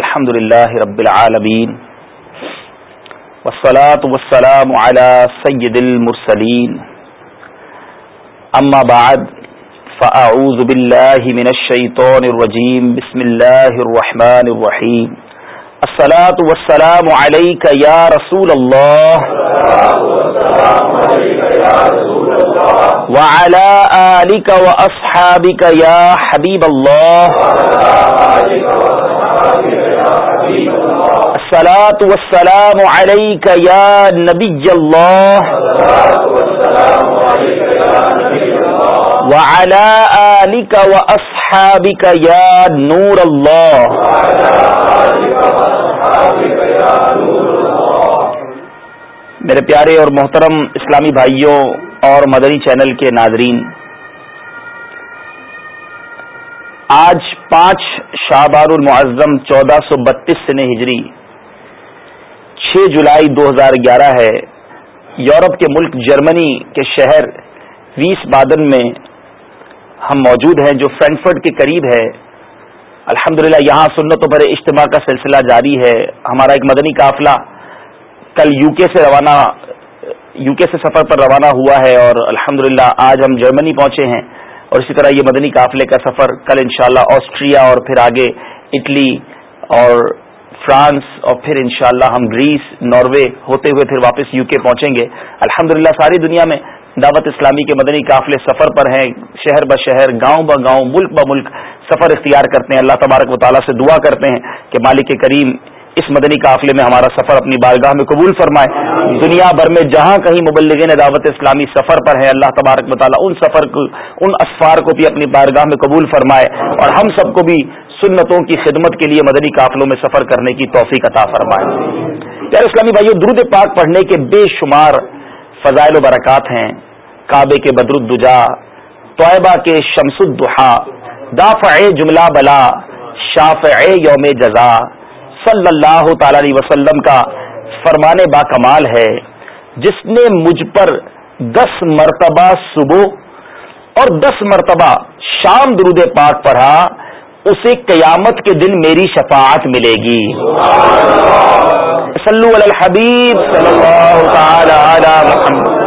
الحمد لله رب العالمين والصلاة والسلام على سيد المرسلين. أما بعد، فأعوذ بالله من الشيطان الرجيم. بسم الله الرحمن الرحيم. الصلاة والسلام عليك يا رسول الله. وعلى آلك وأصحابك يا حبيب الله. الصلاة والسلام عليك يا نبي الله. وعلى آلك وأصحابك يا نور الله. میرے پیارے اور محترم اسلامی بھائیوں اور مدنی چینل کے ناظرین، آج پانچ شابار المعظم چودہ سو بتیس سن ہجری چھ جولائی دو ہزار گیارہ ہے۔ یورپ کے ملک جرمنی کے شہر ویس بادن میں ہم موجود ہیں جو فرینکفرٹ کے قریب ہے۔ الحمدللہ یہاں سنت و بھرے اجتماع کا سلسلہ جاری ہے۔ ہمارا ایک مدنی قافلہ کل یو کے سے روانہ یو کے سے سفر پر روانہ ہوا ہے اور الحمدللہ آج ہم جرمنی پہنچے ہیں۔ اور اسی طرح یہ مدنی قافلے کا سفر کل انشاءاللہ آسٹریا اور پھر آگے اٹلی اور فرانس اور پھر انشاءاللہ ہم گریس، ناروے ہوتے ہوئے پھر واپس یو کے پہنچیں گے۔ الحمدللہ ساری دنیا میں دعوت اسلامی کے مدنی قافلے سفر پر ہیں۔ شہر ب شہر، گاؤں ب گاؤں، ملک ب ملک سفر اختیار کرتے ہیں۔ اللہ تبارک و تعالیٰ سے دعا کرتے ہیں کہ مالک کریم اس مدنی قافلے میں ہمارا سفر اپنی بارگاہ میں قبول فرمائے۔ دنیا بھر میں جہاں کہیں مبلغین دعوت اسلامی سفر پر ہیں، اللہ تبارک مطالعہ ان سفر کو، ان اسفار کو بھی اپنی بارگاہ میں قبول فرمائے۔ اور ہم سب کو بھی سنتوں کی خدمت کے لیے مدنی قافلوں میں سفر کرنے کی توفیق عطا فرمائے۔ پیارے اسلامی بھائیو، درود پاک پڑھنے کے بے شمار فضائل و برکات ہیں۔ کعبے کے بدر الدجا، طیبہ کے شمس الدحا دافع جملہ بلا، شافع یوم جزا۔ صلی اللہ تعالی علیہ وسلم کا فرمان با کمال ہے۔ جس نے مجھ پر دس مرتبہ صبح اور دس مرتبہ شام درود پاک پڑھا اسے قیامت کے دن میری شفاعت ملے گی۔ صلو علی الحبیب صلی اللہ تعالی علی محمد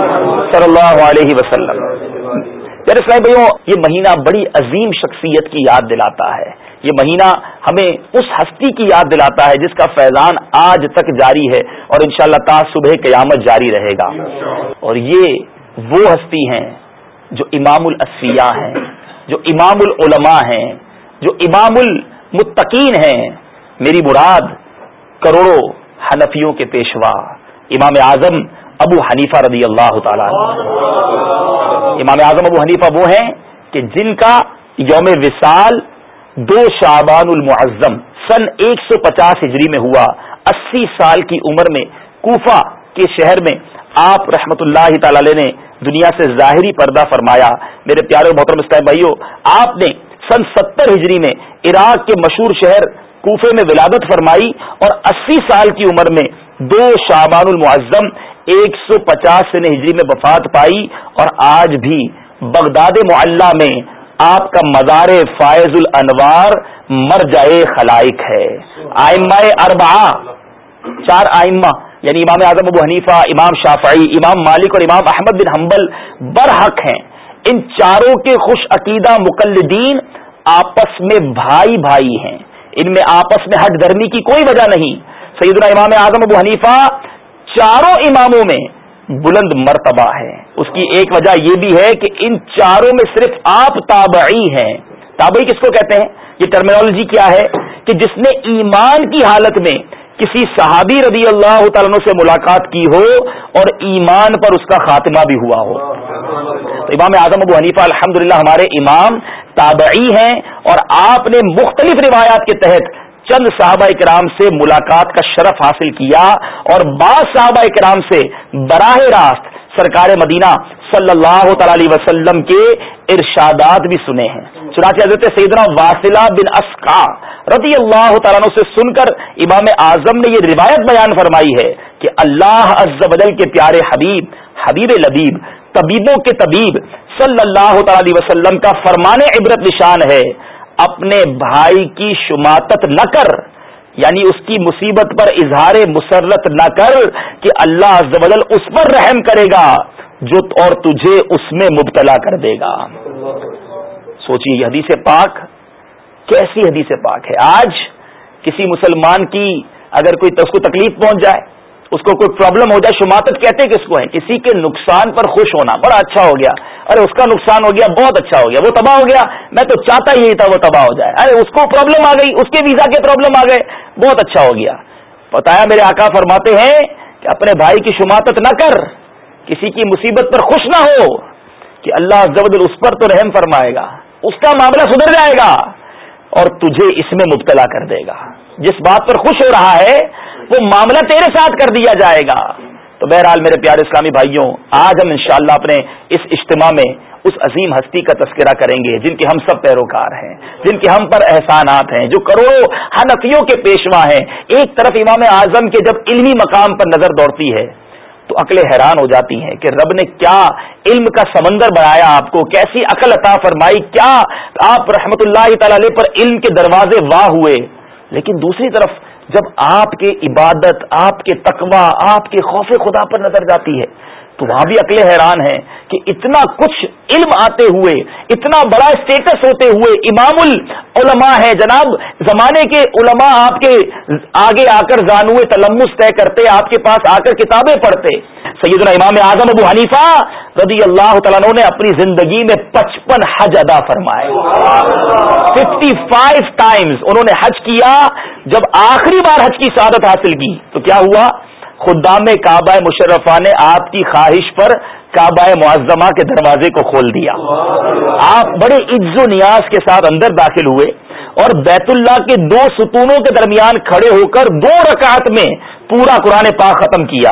صلی اللہ علیہ وسلم۔ پیارے اسلام بھائیوں، یہ مہینہ بڑی عظیم شخصیت کی یاد دلاتا ہے۔ یہ مہینہ ہمیں اس ہستی کی یاد دلاتا ہے جس کا فیضان آج تک جاری ہے اور انشاءاللہ شاء اللہ صبح قیامت جاری رہے گا۔ اور یہ وہ ہستی ہیں جو امام الاسفیاء ہیں، جو امام العلماء ہیں جو امام المتقین ہیں، میری مراد کروڑوں حنفیوں کے پیشوا، امام اعظم ابو حنیفہ رضی اللہ تعالی امام اعظم ابو حنیفہ وہ ہیں کہ جن کا یوم وصال دو شعبان المعظم سن ایک سو پچاس ہجری میں ہوا۔ اسی سال کی عمر میں کوفہ کے شہر میں آپ رحمت اللہ تعالی نے دنیا سے ظاہری پردہ فرمایا۔ میرے پیارے محترم اسلام بھائیوں آپ نے سن ستر ہجری میں عراق کے مشہور شہر کوفے میں ولادت فرمائی اور اسی سال کی عمر میں دو شعبان المعظم ایک سو پچاس سن ہجری میں وفات پائی اور آج بھی بغداد معلّہ میں آپ کا مزار فائز الانوار مر جائے خلائق ہے۔ آئمہ اربع چار آئمہ یعنی امام اعظم ابو حنیفہ، امام شافعی، امام مالک اور امام احمد بن حنبل برحق ہیں۔ ان چاروں کے خوش عقیدہ مقلدین آپس میں بھائی بھائی ہیں۔ ان میں آپس میں ہٹ دھرمی کی کوئی وجہ نہیں۔ سیدنا امام اعظم ابو حنیفہ چاروں اماموں میں بلند مرتبہ ہے اس کی ایک وجہ یہ بھی ہے کہ ان چاروں میں صرف آپ تابعی ہیں۔ تابعی کس کو کہتے ہیں؟ یہ ٹرمینالوجی کیا ہے؟ کہ جس نے ایمان کی حالت میں کسی صحابی رضی اللہ تعالیٰ سے ملاقات کی ہو اور ایمان پر اس کا خاتمہ بھی ہوا ہو۔ تو امام اعظم ابو حنیفہ الحمد ہمارے امام تابعی ہیں اور آپ نے مختلف روایات کے تحت چند صحابہ کرام سے ملاقات کا شرف حاصل کیا اور بعض صحابہ کرام سے براہ راست سرکار مدینہ صلی اللہ تعالی وسلم کے ارشادات بھی سنے ہیں۔ چنانچہ حضرت سیدنا واصلہ بن اسقا رضی اللہ تعالیٰ سے سن کر امام اعظم نے یہ روایت بیان فرمائی ہے کہ اللہ عز بدل کے پیارے حبیب حبیب لبیب، طبیبوں کے طبیب صلی اللہ تعالی وسلم کا فرمان عبرت نشان ہے۔ اپنے بھائی کی شماتت نہ کر یعنی اس کی مصیبت پر اظہار مسرت نہ کر کہ اللہ بدل اس پر رحم کرے گا۔ جو اور تجھے اس میں مبتلا کر دے گا۔ سوچیے یہ حدیث پاک، کیسی حدیث پاک ہے؟ آج کسی مسلمان کی اگر کوئی اس کو تکلیف پہنچ جائے، اس کو کوئی پرابلم ہو جائے، شماتت کہتے کس کو ہے کسی کے نقصان پر خوش ہونا بڑا اچھا ہو گیا۔ ارے اس کا نقصان ہو گیا، بہت اچھا ہو گیا، وہ تباہ ہو گیا۔ میں تو چاہتا ہی تھا وہ تباہ ہو جائے۔ ارے اس کو پرابلم آ گئی، اس کے ویزا کے پرابلم آ گئے، بہت اچھا ہو گیا۔ بتایا میرے آقا فرماتے ہیں کہ اپنے بھائی کی شماتت نہ کر۔ کسی کی مصیبت پر خوش نہ ہو کہ اللہ زبد اس پر تو رحم فرمائے گا، اس کا معاملہ سدھر جائے گا اور تجھے اس میں مبتلا کر دے گا۔ جس بات پر خوش ہو رہا ہے، وہ معاملہ تیرے ساتھ کر دیا جائے گا۔ تو بہرحال میرے پیارے اسلامی بھائیوں، آج ہم انشاءاللہ اپنے اس اجتماع میں اس عظیم ہستی کا تذکرہ کریں گے، جن کے ہم سب پیروکار ہیں، جن کے ہم پر احسانات ہیں، جو کروڑوں حنفیوں کے پیشوا ہیں۔ ایک طرف امام اعظم کے جب علمی مقام پر نظر دوڑتی ہے تو عقلیں حیران ہو جاتی ہیں کہ رب نے کیا علم کا سمندر بنایا آپ کو، کیسی عقل عطا فرمائی، کیا آپ رحمت اللہ تعالی پر علم کے دروازے واہ ہوئے۔ لیکن دوسری طرف جب آپ کے عبادت، آپ کے تقوی، آپ کے خوف خدا پر نظر جاتی ہے تو وہاں بھی عقلیں حیران ہیں کہ اتنا کچھ علم آتے ہوئے، اتنا بڑا اسٹیٹس ہوتے ہوئے امام العلماء ہے جناب، زمانے کے علماء آپ کے آگے آ کر جانوے تلمس طے کرتے، آپ کے پاس آ کر کتابیں پڑھتے۔ سیدنا امام اعظم ابو حنیفہ رضی اللہ تعالیٰ نے اپنی زندگی میں پچپن حج ادا فرمائے۔ ففٹی فائیو ٹائمز انہوں نے حج کیا، جب آخری بار حج کی سعادت حاصل کی، تو کیا ہوا؟ خدام کعبہ مشرفہ نے آپ کی خواہش پر کعبہ معظمہ کے دروازے کو کھول دیا۔ آپ بڑے عز و نیاز کے ساتھ اندر داخل ہوئے اور بیت اللہ کے دو ستونوں کے درمیان کھڑے ہو کر دو رکعت میں پورا قرآن پاک ختم کیا۔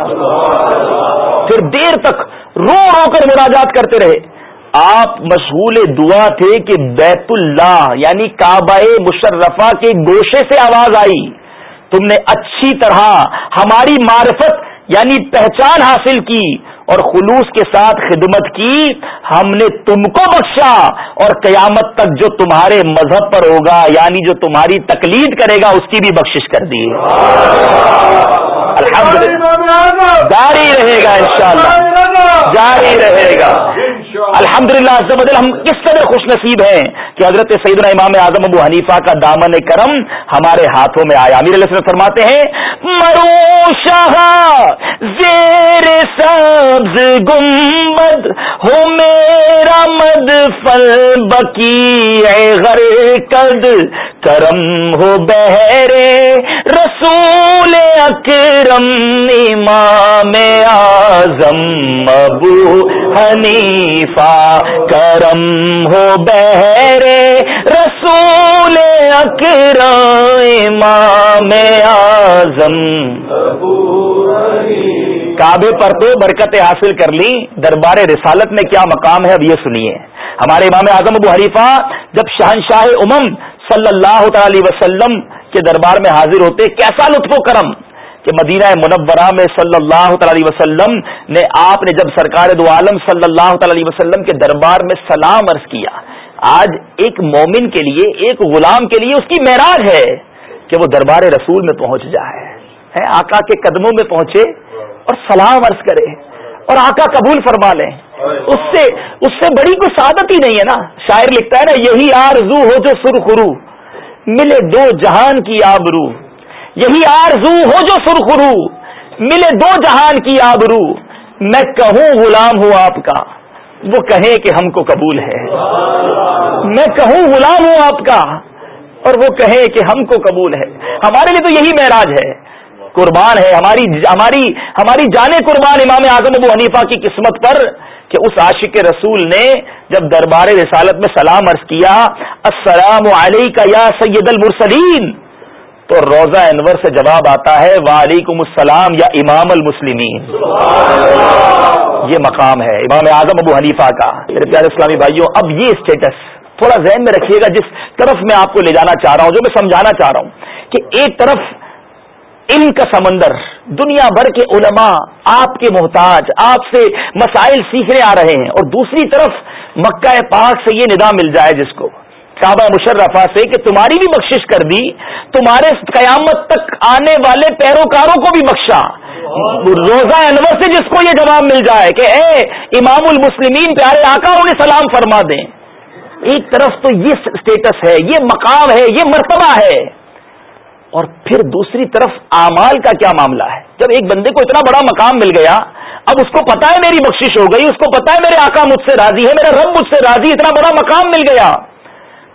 پھر دیر تک رو رو کر مراجات کرتے رہے۔ آپ مشغول دعا تھے کہ بیت اللہ یعنی کعبہ مشرفہ کے گوشے سے آواز آئی۔ تم نے اچھی طرح ہماری معرفت یعنی پہچان حاصل کی اور خلوص کے ساتھ خدمت کی، ہم نے تم کو بخشا اور قیامت تک جو تمہارے مذہب پر ہوگا یعنی جو تمہاری تقلید کرے گا، اس کی بھی بخشش کر دی۔ جاری رہے گا انشاءاللہ۔ جاری رہے گا۔ الحمد للہ ہم کس قدر خوش نصیب ہیں کہ حضرت سیدنا امام اعظم ابو حنیفہ کا دامن کرم ہمارے ہاتھوں میں آیا۔ امیر علیہ فرماتے ہیں، مرو شاہ، زیر سبز گمبد ہو میرا مد فل بکی غر قد۔ کرم ہو بہرے رسول اکرم، امام اعظم ابو حنیفہ کرم ہو بہرے رسول اکرم امام اعظم۔ کعبے پر تو برکت حاصل کر لی دربار رسالت میں کیا مقام ہے اب یہ سنیے۔ ہمارے امام اعظم ابو حریفہ جب شہنشاہ امم صلی اللہ تعالی وسلم کے دربار میں حاضر ہوتے، کیسا لطف و کرم! کہ مدینہ منورہ میں صلی اللہ تعالی وسلم نے آپ نے جب سرکار دو عالم صلی اللہ تعالی وسلم کے دربار میں سلام عرض کیا، آج ایک مومن کے لیے، ایک غلام کے لیے اس کی معراج ہے کہ وہ دربار رسول میں پہنچ جائے آقا کے قدموں میں پہنچے اور سلام عرض کرے اور آقا قبول فرما لیں اس سے اس سے بڑی کوئی سعادت ہی نہیں ہے نا؟ شاعر لکھتا ہے نا، یہی آرزو ہو جو سرخرو، ملے دو جہان کی آبرو۔ یہی آرزو ہو جو سرخرو، ملے دو جہان کی آبرو۔ میں کہوں غلام ہوں آپ کا، وہ کہیں کہ ہم کو قبول ہے۔ میں کہوں غلام ہوں آپ کا، اور وہ کہیں کہ ہم کو قبول ہے۔ ہمارے لیے تو یہی معراج ہے۔ قربان ہے۔ ہماری ہماری ہماری جانے قربان امام اعظم ابو حنیفہ کی قسمت پر کہ اس عاشق رسول نے جب دربار رسالت میں سلام عرض کیا، السلام علیکہ یا سید المرسلین۔ تو روزہ انور سے جواب آتا ہے، وعلیکم السلام یا امام المسلمین۔ یہ مقام ہے، امام اعظم ابو حنیفہ کا۔ میرے پیارے اسلامی بھائیوں، اب یہ اسٹیٹس تھوڑا ذہن میں رکھیے گا، جس طرف میں آپ کو لے جانا چاہ رہا ہوں، جو میں سمجھانا چاہ رہا ہوں، کہ ایک طرف علم کا سمندر، دنیا بھر کے علماء، آپ کے محتاج، آپ سے مسائل سیکھنے آ رہے ہیں، اور دوسری طرف مکہ پاک سے یہ ندا مل جائے جس کو۔ کعبہ مشرفہ سے کہ تمہاری بھی بخشش کر دی، تمہارے قیامت تک آنے والے پیروکاروں کو بھی بخشا۔ روزہ انور سے جس کو یہ جواب مل جائے کہ اے امام المسلمین، پیارے آقا انہیں سلام فرما دیں۔ ایک طرف تو یہ سٹیٹس ہے، یہ مقام ہے، یہ مرتبہ ہے۔ اور پھر دوسری طرف اعمال کا کیا معاملہ ہے؟ جب ایک بندے کو اتنا بڑا مقام مل گیا، اب اس کو پتا ہے میری بخشش ہو گئی، اس کو پتا ہے میرے آقا مجھ سے راضی ہے، میرا رب مجھ سے راضی اتنا بڑا مقام مل گیا۔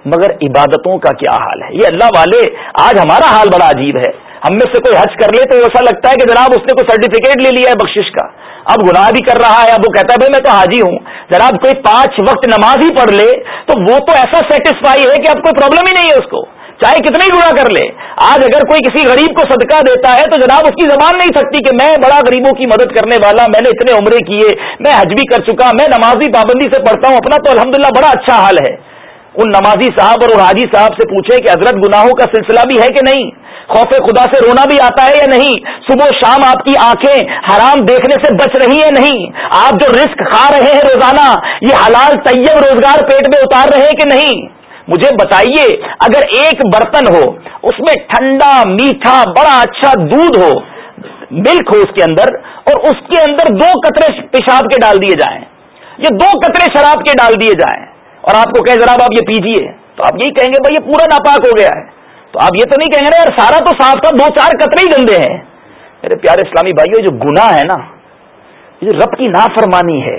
مگر عبادتوں کا کیا حال ہے؟ یہ اللہ والے، آج ہمارا حال بڑا عجیب ہے۔ ہم میں سے کوئی حج کر لے تو ایسا لگتا ہے کہ جناب اس نے کوئی سرٹیفکیٹ لے لیا ہے بخشش کا۔ اب گناہ بھی کر رہا ہے، اب وہ کہتا ہے، بھائی میں تو حاجی ہوں۔ جناب کوئی پانچ وقت نماز ہی پڑھ لے تو وہ تو ایسا سیٹسفائی ہے کہ اب کوئی پرابلم ہی نہیں ہے اس کو۔ چاہے کتنے ہی گنا کر لے۔ آج اگر کوئی کسی غریب کو صدقہ دیتا ہے تو جناب اس کی زبان نہیں سکتی کہ میں بڑا غریبوں کی مدد کرنے والا، میں نے اتنے عمرے کیے، میں حج بھی کر چکا، میں نمازی پابندی سے پڑھتا ہوں، اپنا تو الحمدللہ بڑا اچھا حال ہے۔ ان نمازی صاحب اور حاجی صاحب سے پوچھے کہ حضرت گناہوں کا سلسلہ بھی ہے کہ نہیں؟ خوف خدا سے رونا بھی آتا ہے یا نہیں؟ صبح شام آپ کی آنکھیں حرام دیکھنے سے بچ رہی ہیں نہیں؟ آپ جو رسک کھا رہے ہیں روزانہ، یہ حلال طیب روزگار پیٹ میں اتار رہے ہیں کہ نہیں؟ مجھے بتائیے، اگر ایک برتن ہو، اس میں ٹھنڈا، میٹھا، بڑا اچھا دودھ ہو، ملک ہو اس کے اندر اور اس کے اندر دو قطرے پیشاب کے ڈال دیے جائیں۔ یہ دو قطرے شراب کے ڈال دیے جائیں۔ اور آپ کو کہیں ذرا آپ یہ پیجیے۔ تو آپ یہی کہیں گے بھائی یہ پورا ناپاک ہو گیا ہے۔ تو آپ یہ تو نہیں کہیں گے یار سارا تو صاف تھا، دو چار قطرے ہی گندے ہیں۔ میرے پیارے اسلامی بھائیو جو گناہ ہے نا، یہ جو رب کی نافرمانی ہے،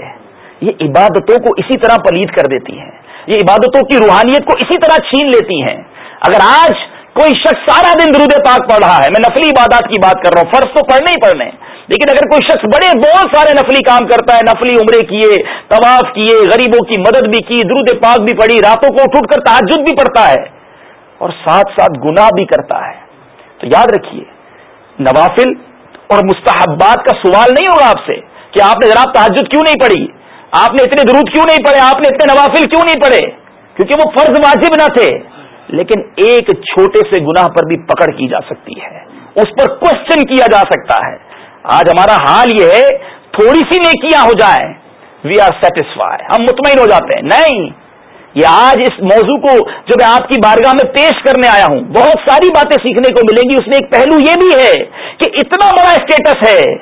یہ عبادتوں کو اسی طرح پلیت کر دیتی ہے۔ یہ عبادتوں کی روحانیت کو اسی طرح چھین لیتی ہیں اگر آج کوئی شخص سارا دن درود پاک پڑھ رہا ہے، میں نفلی عبادات کی بات کر رہا ہوں، فرض تو پڑھنے ہی پڑھنے۔ لیکن اگر کوئی شخص بڑے بہت سارے نفلی کام کرتا ہے، نفلی عمرے کیے، طواف کیے، غریبوں کی مدد بھی کی، درود پاک بھی پڑھی، راتوں کو اٹھ اٹھ کر تعجد بھی پڑتا ہے اور ساتھ ساتھ گناہ بھی کرتا ہے۔ تو یاد رکھیے، نوافل اور مستحبات کا سوال نہیں ہوگا آپ سے کہ آپ نے جناب تعجد کیوں نہیں پڑھی؟ آپ نے اتنے درود کیوں نہیں پڑھے؟ آپ نے اتنے نوافل کیوں نہیں پڑھے؟ کیونکہ وہ فرض واجب نہ تھے۔ لیکن ایک چھوٹے سے گناہ پر بھی پکڑ کی جا سکتی ہے۔ اس پر کوشچن کیا جا سکتا ہے؟ آج ہمارا حال یہ ہے، تھوڑی سی نیکیاں ہو جائیں وی آر سیٹسفائی ہم مطمئن ہو جاتے ہیں۔ نہیں، یہ آج اس موضوع کو جو میں آپ کی بارگاہ میں پیش کرنے آیا ہوں، بہت ساری باتیں سیکھنے کو ملیں گی۔ اس میں ایک پہلو یہ بھی ہے کہ اتنا بڑا اسٹیٹس ہے۔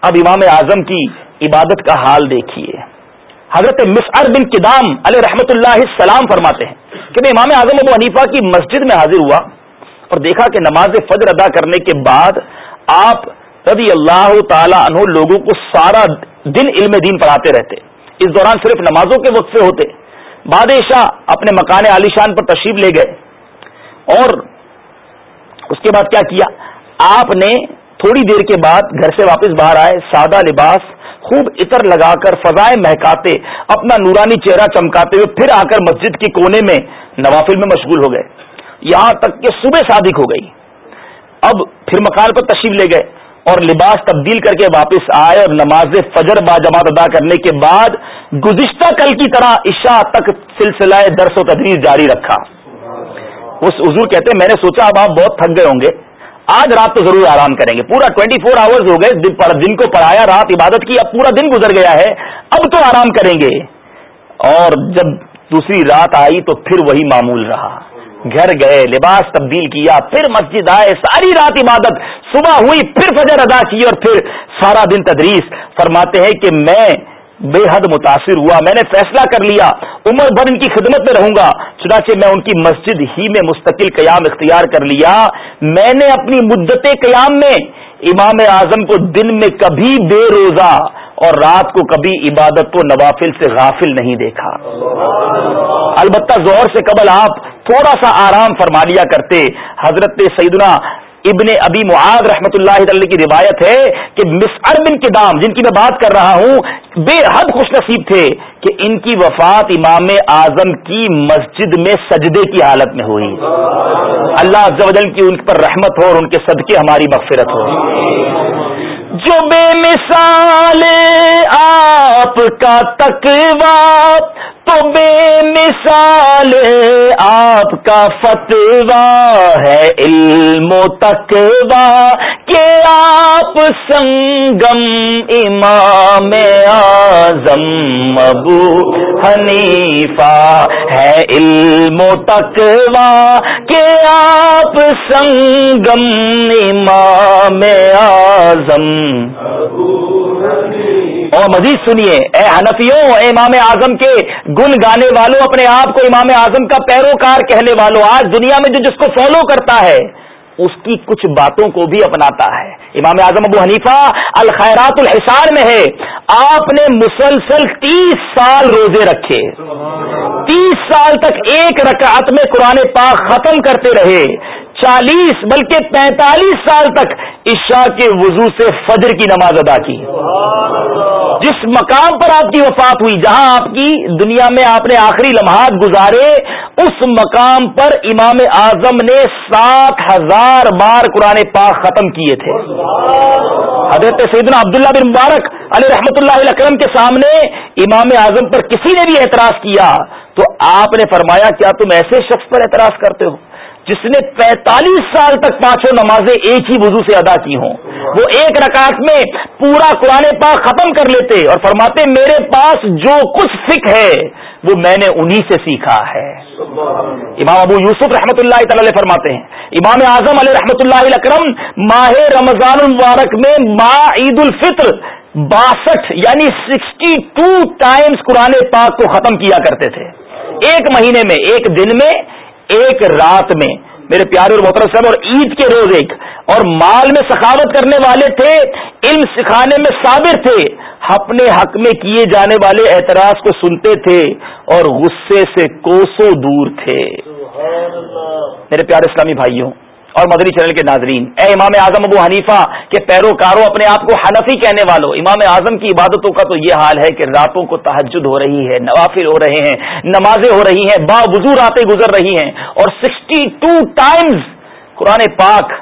اب امام اعظم کی عبادت کا حال دیکھیے۔ حضرت مسعر بن کدام علیہ رحمت اللہ السلام فرماتے ہیں کہ میں امام اعظم ابو حنیفہ کی مسجد میں حاضر ہوا اور دیکھا کہ نماز فجر ادا کرنے کے بعد آپ رضی اللہ تعالی عنہ لوگوں کو سارا دن علم دین پڑھاتے رہتے۔ اس دوران صرف نمازوں کے وقت ہوتے۔ بادشاہ اپنے مکان عالیشان پر تشریف لے گئے۔ اور اس کے بعد کیا کیا؟ آپ نے تھوڑی دیر کے بعد گھر سے واپس باہر آئے، سادہ لباس، خوب عطر لگا کر فضائیں مہکاتے، اپنا نورانی چہرہ چمکاتے ہوئے پھر آ کر مسجد کے کونے میں نوافل میں مشغول ہو گئے۔ یہاں تک کہ صبح صادق ہو گئی۔ اب پھر مکان پر تشریف لے گئے۔ اور لباس تبدیل کر کے واپس آئے اور نماز فجر با جماعت ادا کرنے کے بعد گزشتہ کل کی طرح عشاء تک سلسلہ درس و تدریس جاری رکھا۔ اس حضور کہتے ہیں، میں نے سوچا اب آپ بہت تھک گئے ہوں گے۔ آج رات تو ضرور آرام کریں گے۔ پورا ٹوینٹی فور آورز ہو گئے دن کو پڑھایا، رات عبادت کی، اب پورا دن گزر گیا ہے۔ اب تو آرام کریں گے۔ اور جب دوسری رات آئی تو پھر وہی معمول رہا۔ گھر گئے، لباس تبدیل کیا، پھر مسجد آئے، ساری رات عبادت، صبح ہوئی، پھر فجر ادا کی اور پھر سارا دن تدریس۔ فرماتے ہیں کہ میں بے حد متاثر ہوا، میں نے فیصلہ کر لیا، عمر بھر ان کی خدمت میں رہوں گا۔ چنانچہ میں ان کی مسجد ہی میں مستقل قیام اختیار کر لیا۔ میں نے اپنی مدت قیام میں امام اعظم کو دن میں کبھی بے روزہ اور رات کو کبھی عبادت کو نوافل سے غافل نہیں دیکھا۔ البتہ زور سے قبل آپ تھوڑا سا آرام فرما لیا کرتے۔ حضرت سیدنا ابن ابی معاذ رحمت اللہ علیہ کی روایت ہے کہ مس اربن کے دام جن کی میں بات کر رہا ہوں، بے حد خوش نصیب تھے کہ ان کی وفات امام اعظم کی مسجد میں سجدے کی حالت میں ہوئی۔ اللہ کی ان پر رحمت ہو اور ان کے صدقے ہماری مغفرت ہو۔ جو بے مثال آپ کا تقوا تو بے مثال آپ کا فتوا ہے علم و تقوا کہ آپ سنگم امام اعظم ابو حنیفہ ہے علم و تقوا کہ آپ سنگم امام اعظم اور مزید سنیے، اے حنفیوں، اے امام اعظم کے گن گانے والوں اپنے آپ کو امام اعظم کا پیروکار کہنے والوں آج دنیا میں جو جس کو فالو کرتا ہے، اس کی کچھ باتوں کو بھی اپناتا ہے۔ امام اعظم ابو حنیفہ الخیرات الحصار میں ہے۔ آپ نے مسلسل تیس سال روزے رکھے۔ تیس سال تک ایک رکعت میں قرآن پاک ختم کرتے رہے۔ چالیس بلکہ پینتالیس سال تک عشاء کے وضو سے فجر کی نماز ادا کی جس مقام پر آپ کی وفات ہوئی، جہاں آپ کی دنیا میں آپ نے آخری لمحات گزارے، اس مقام پر امام اعظم نے سات ہزار بار قرآن پاک ختم کیے تھے۔ حضرت سیدنا عبداللہ بن مبارک علیہ رحمۃ اللہ اکرم کے سامنے امام اعظم پر کسی نے بھی اعتراض کیا، تو آپ نے فرمایا، کیا تم ایسے شخص پر اعتراض کرتے ہو؟ جس نے پینتالیس سال تک پانچوں نمازیں ایک ہی وضو سے ادا کی ہوں۔ وہ ایک رکعت میں پورا قرآن پاک ختم کر لیتے اور فرماتے، میرے پاس جو کچھ سکھ ہے، وہ میں نے انہی سے سیکھا ہے۔ امام ابو یوسف رحمۃ اللہ تعالی فرماتے ہیں، امام اعظم علیہ رحمۃ اللہ اکرم ماہ رمضان المبارک میں ما عید الفطر باسٹھ یعنی سکسٹی ٹو ٹائمز قرآن پاک کو ختم کیا کرتے تھے۔ ایک مہینے میں، ایک دن میں ایک رات میں میرے پیارے اور محترم صاحب اور عید کے روز ایک اور مال میں سخاوت کرنے والے تھے علم سکھانے میں صابر تھے اپنے حق میں کیے جانے والے اعتراض کو سنتے تھے اور غصے سے کوسوں دور تھے۔ میرے پیارے اسلامی بھائیوں اور مدنی چینل کے ناظرین، اے امام اعظم ابو حنیفہ کے پیروکاروں، اپنے آپ کو حنفی کہنے والوں، امام اعظم کی عبادتوں کا تو یہ حال ہے کہ راتوں کو تحجد ہو رہی ہے، نوافل ہو رہے ہیں، نمازیں ہو رہی ہیں با وضو راتیں گزر رہی ہیں، اور سکسٹی ٹو ٹائمز قرآن پاک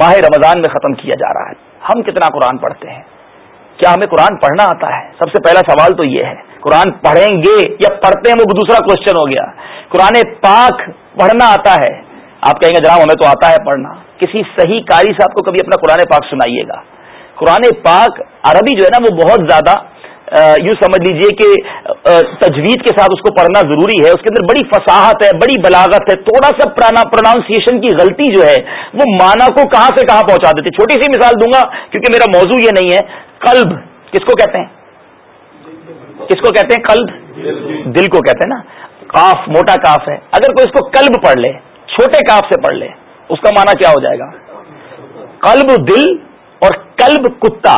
ماہ رمضان میں ختم کیا جا رہا ہے۔ ہم کتنا قرآن پڑھتے ہیں؟ کیا ہمیں قرآن پڑھنا آتا ہے؟ سب سے پہلا سوال تو یہ ہے، قرآن پڑھیں گے یا پڑھتے ہیں وہ دوسرا کوشچن ہو گیا۔ قرآن پاک پڑھنا آتا ہے۔ آپ کہیں گے جناب ہمیں تو آتا ہے پڑھنا۔ کسی صحیح کاری سے آپ کو کبھی اپنا قرآن پاک سنائیے گا۔ قرآن پاک عربی جو ہے نا وہ بہت زیادہ یوں سمجھ لیجیے کہ تجوید کے ساتھ اس کو پڑھنا ضروری ہے۔ اس کے اندر بڑی فصاحت ہے، بڑی بلاغت ہے۔ تھوڑا سا پروناؤنسیشن کی غلطی جو ہے، وہ مانا کو کہاں سے کہاں پہنچا دیتی۔ چھوٹی سی مثال دوں گا، کیونکہ میرا موضوع یہ نہیں ہے۔ قلب، کس کو کہتے ہیں؟ کس کو کہتے ہیں؟ قلب۔ دل کو کہتے ہیں نا۔ کاف موٹا کاف ہے۔ اگر کوئی اس کو قلب پڑھ لے چھوٹے کاف سے پڑھ لے، اس کا معنی کیا ہو جائے گا؟ قلب دل اور کلب کتا۔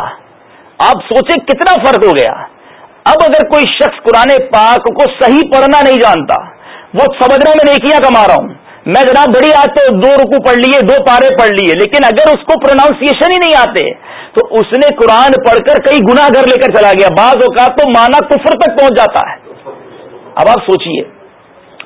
آپ سوچیں کتنا فرق ہو گیا۔ اب اگر کوئی شخص قرآن پاک کو صحیح پڑھنا نہیں جانتا، وہ سمجھنے میں نیکیاں کما رہا ہوں۔ میں جناب بڑی آج تو دو رکو پڑھ لیے، دو پارے پڑھ لیے، لیکن اگر اس کو پروناؤنسیشن ہی نہیں آتے، تو اس نے قرآن پڑھ کر کئی گنا گھر لے کر چلا گیا۔ بعض اوقات تو مانا کفر تک پہنچ جاتا ہے۔ اب آپ سوچئے۔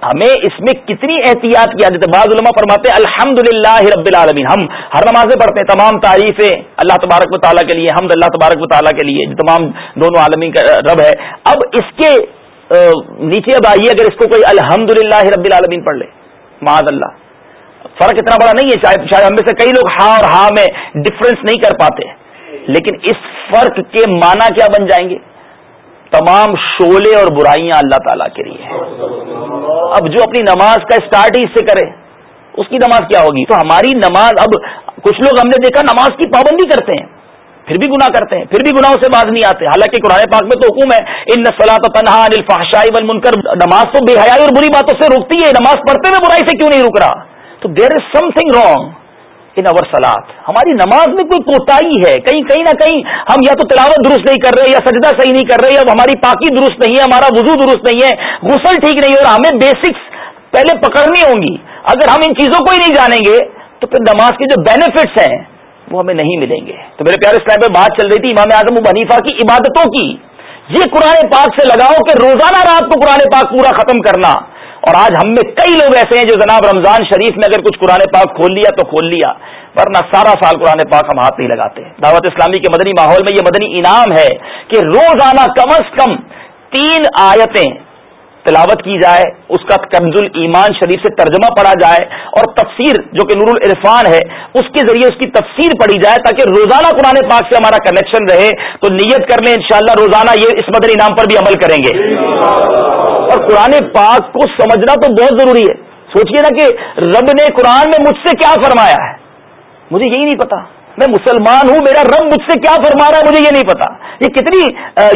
ہمیں اس میں کتنی احتیاط کی عادت ہے؟ بعض علماء فرماتے ہیں الحمد للہ رب العالمین۔ ہم ہر نمازیں پڑھتے ہیں، تمام تعریفیں اللہ تبارک و تعالیٰ کے لیے، حمد اللہ تبارک و تعالیٰ کے لیے تمام دونوں عالمین کا رب ہے۔ اب اس کے نیچے اب آئیے، اگر اس کو کوئی الحمد للہ رب العالمین پڑھ لے۔ معاذ اللہ فرق اتنا بڑا نہیں ہے، شاید شاید ہم میں سے کئی لوگ ہاں اور ہاں میں ڈفرنس نہیں کر پاتے۔ لیکن اس فرق کے معنی کیا بن جائیں گے؟ تمام شولے اور برائیاں اللہ تعالیٰ کے لیے اب جو اپنی نماز کا اسٹارٹ ہی اس سے کرے، اس کی نماز کیا ہوگی؟ تو ہماری نماز، اب کچھ لوگ ہم نے دیکھا نماز کی پابندی کرتے ہیں، پھر بھی گناہ کرتے ہیں، پھر بھی گناہوں سے باز نہیں آتے۔ حالانکہ قرآن پاک میں تو حکم ہے، ان نسلات تنہا الفاشائی بل منکر نماز تو بے حیائی اور بری باتوں سے روکتی ہے، نماز پڑھتے ہوئے برائی سے کیوں نہیں رک رہا؟ تو there is something wrong in our سلاد ہماری نماز میں کوئی کوتا ہے. کہیں کہیں نہ کہیں ہم یا تو تلاوت درست نہیں کر رہے یا سجدہ صحیح نہیں کر رہے یا ہماری پاکی درست نہیں ہے، ہمارا وضو درست نہیں ہے، غسل ٹھیک نہیں اور ہمیں بیسکس پہلے پکڑنی ہوں گی۔ اگر ہم ان چیزوں کو ہی نہیں جانیں گے تو پھر نماز کے جو بینیفٹس ہیں وہ ہمیں نہیں ملیں گے۔ تو میرے پیارے اسلام پہ بات چل رہی تھی امام اعظم حنیفہ کی عبادتوں کی۔ یہ قرآن پاک سے لگاؤ کہ روزانہ رات کو قرآن پاک پورا ختم کرنا۔ اور آج ہم میں کئی لوگ ایسے ہیں جو جناب رمضان شریف میں اگر کچھ قرآن پاک کھول لیا تو کھول لیا، ورنہ سارا سال قرآن پاک ہم ہاتھ نہیں لگاتے۔ دعوت اسلامی کے مدنی ماحول میں یہ مدنی انعام ہے کہ روزانہ کم از کم تین آیتیں تلاوت کی جائے، اس کا کنز ایمان شریف سے ترجمہ پڑھا جائے اور تفسیر جو کہ نور العرفان ہے، اس کے ذریعے اس کی تفسیر پڑھی جائے تاکہ روزانہ قرآن پاک سے ہمارا کنیکشن رہے۔ تو نیت کر لیں، انشاءاللہ روزانہ یہ اس مدنی نام پر بھی عمل کریں گے۔ اور قرآن پاک کو سمجھنا تو بہت ضروری ہے۔ سوچئے نا کہ رب نے قرآن میں مجھ سے کیا فرمایا ہے۔ مجھے یہی نہیں پتا۔ میں مسلمان ہوں، میرا رب مجھ سے کیا فرما رہا ہے مجھے یہ نہیں پتا۔ یہ کتنی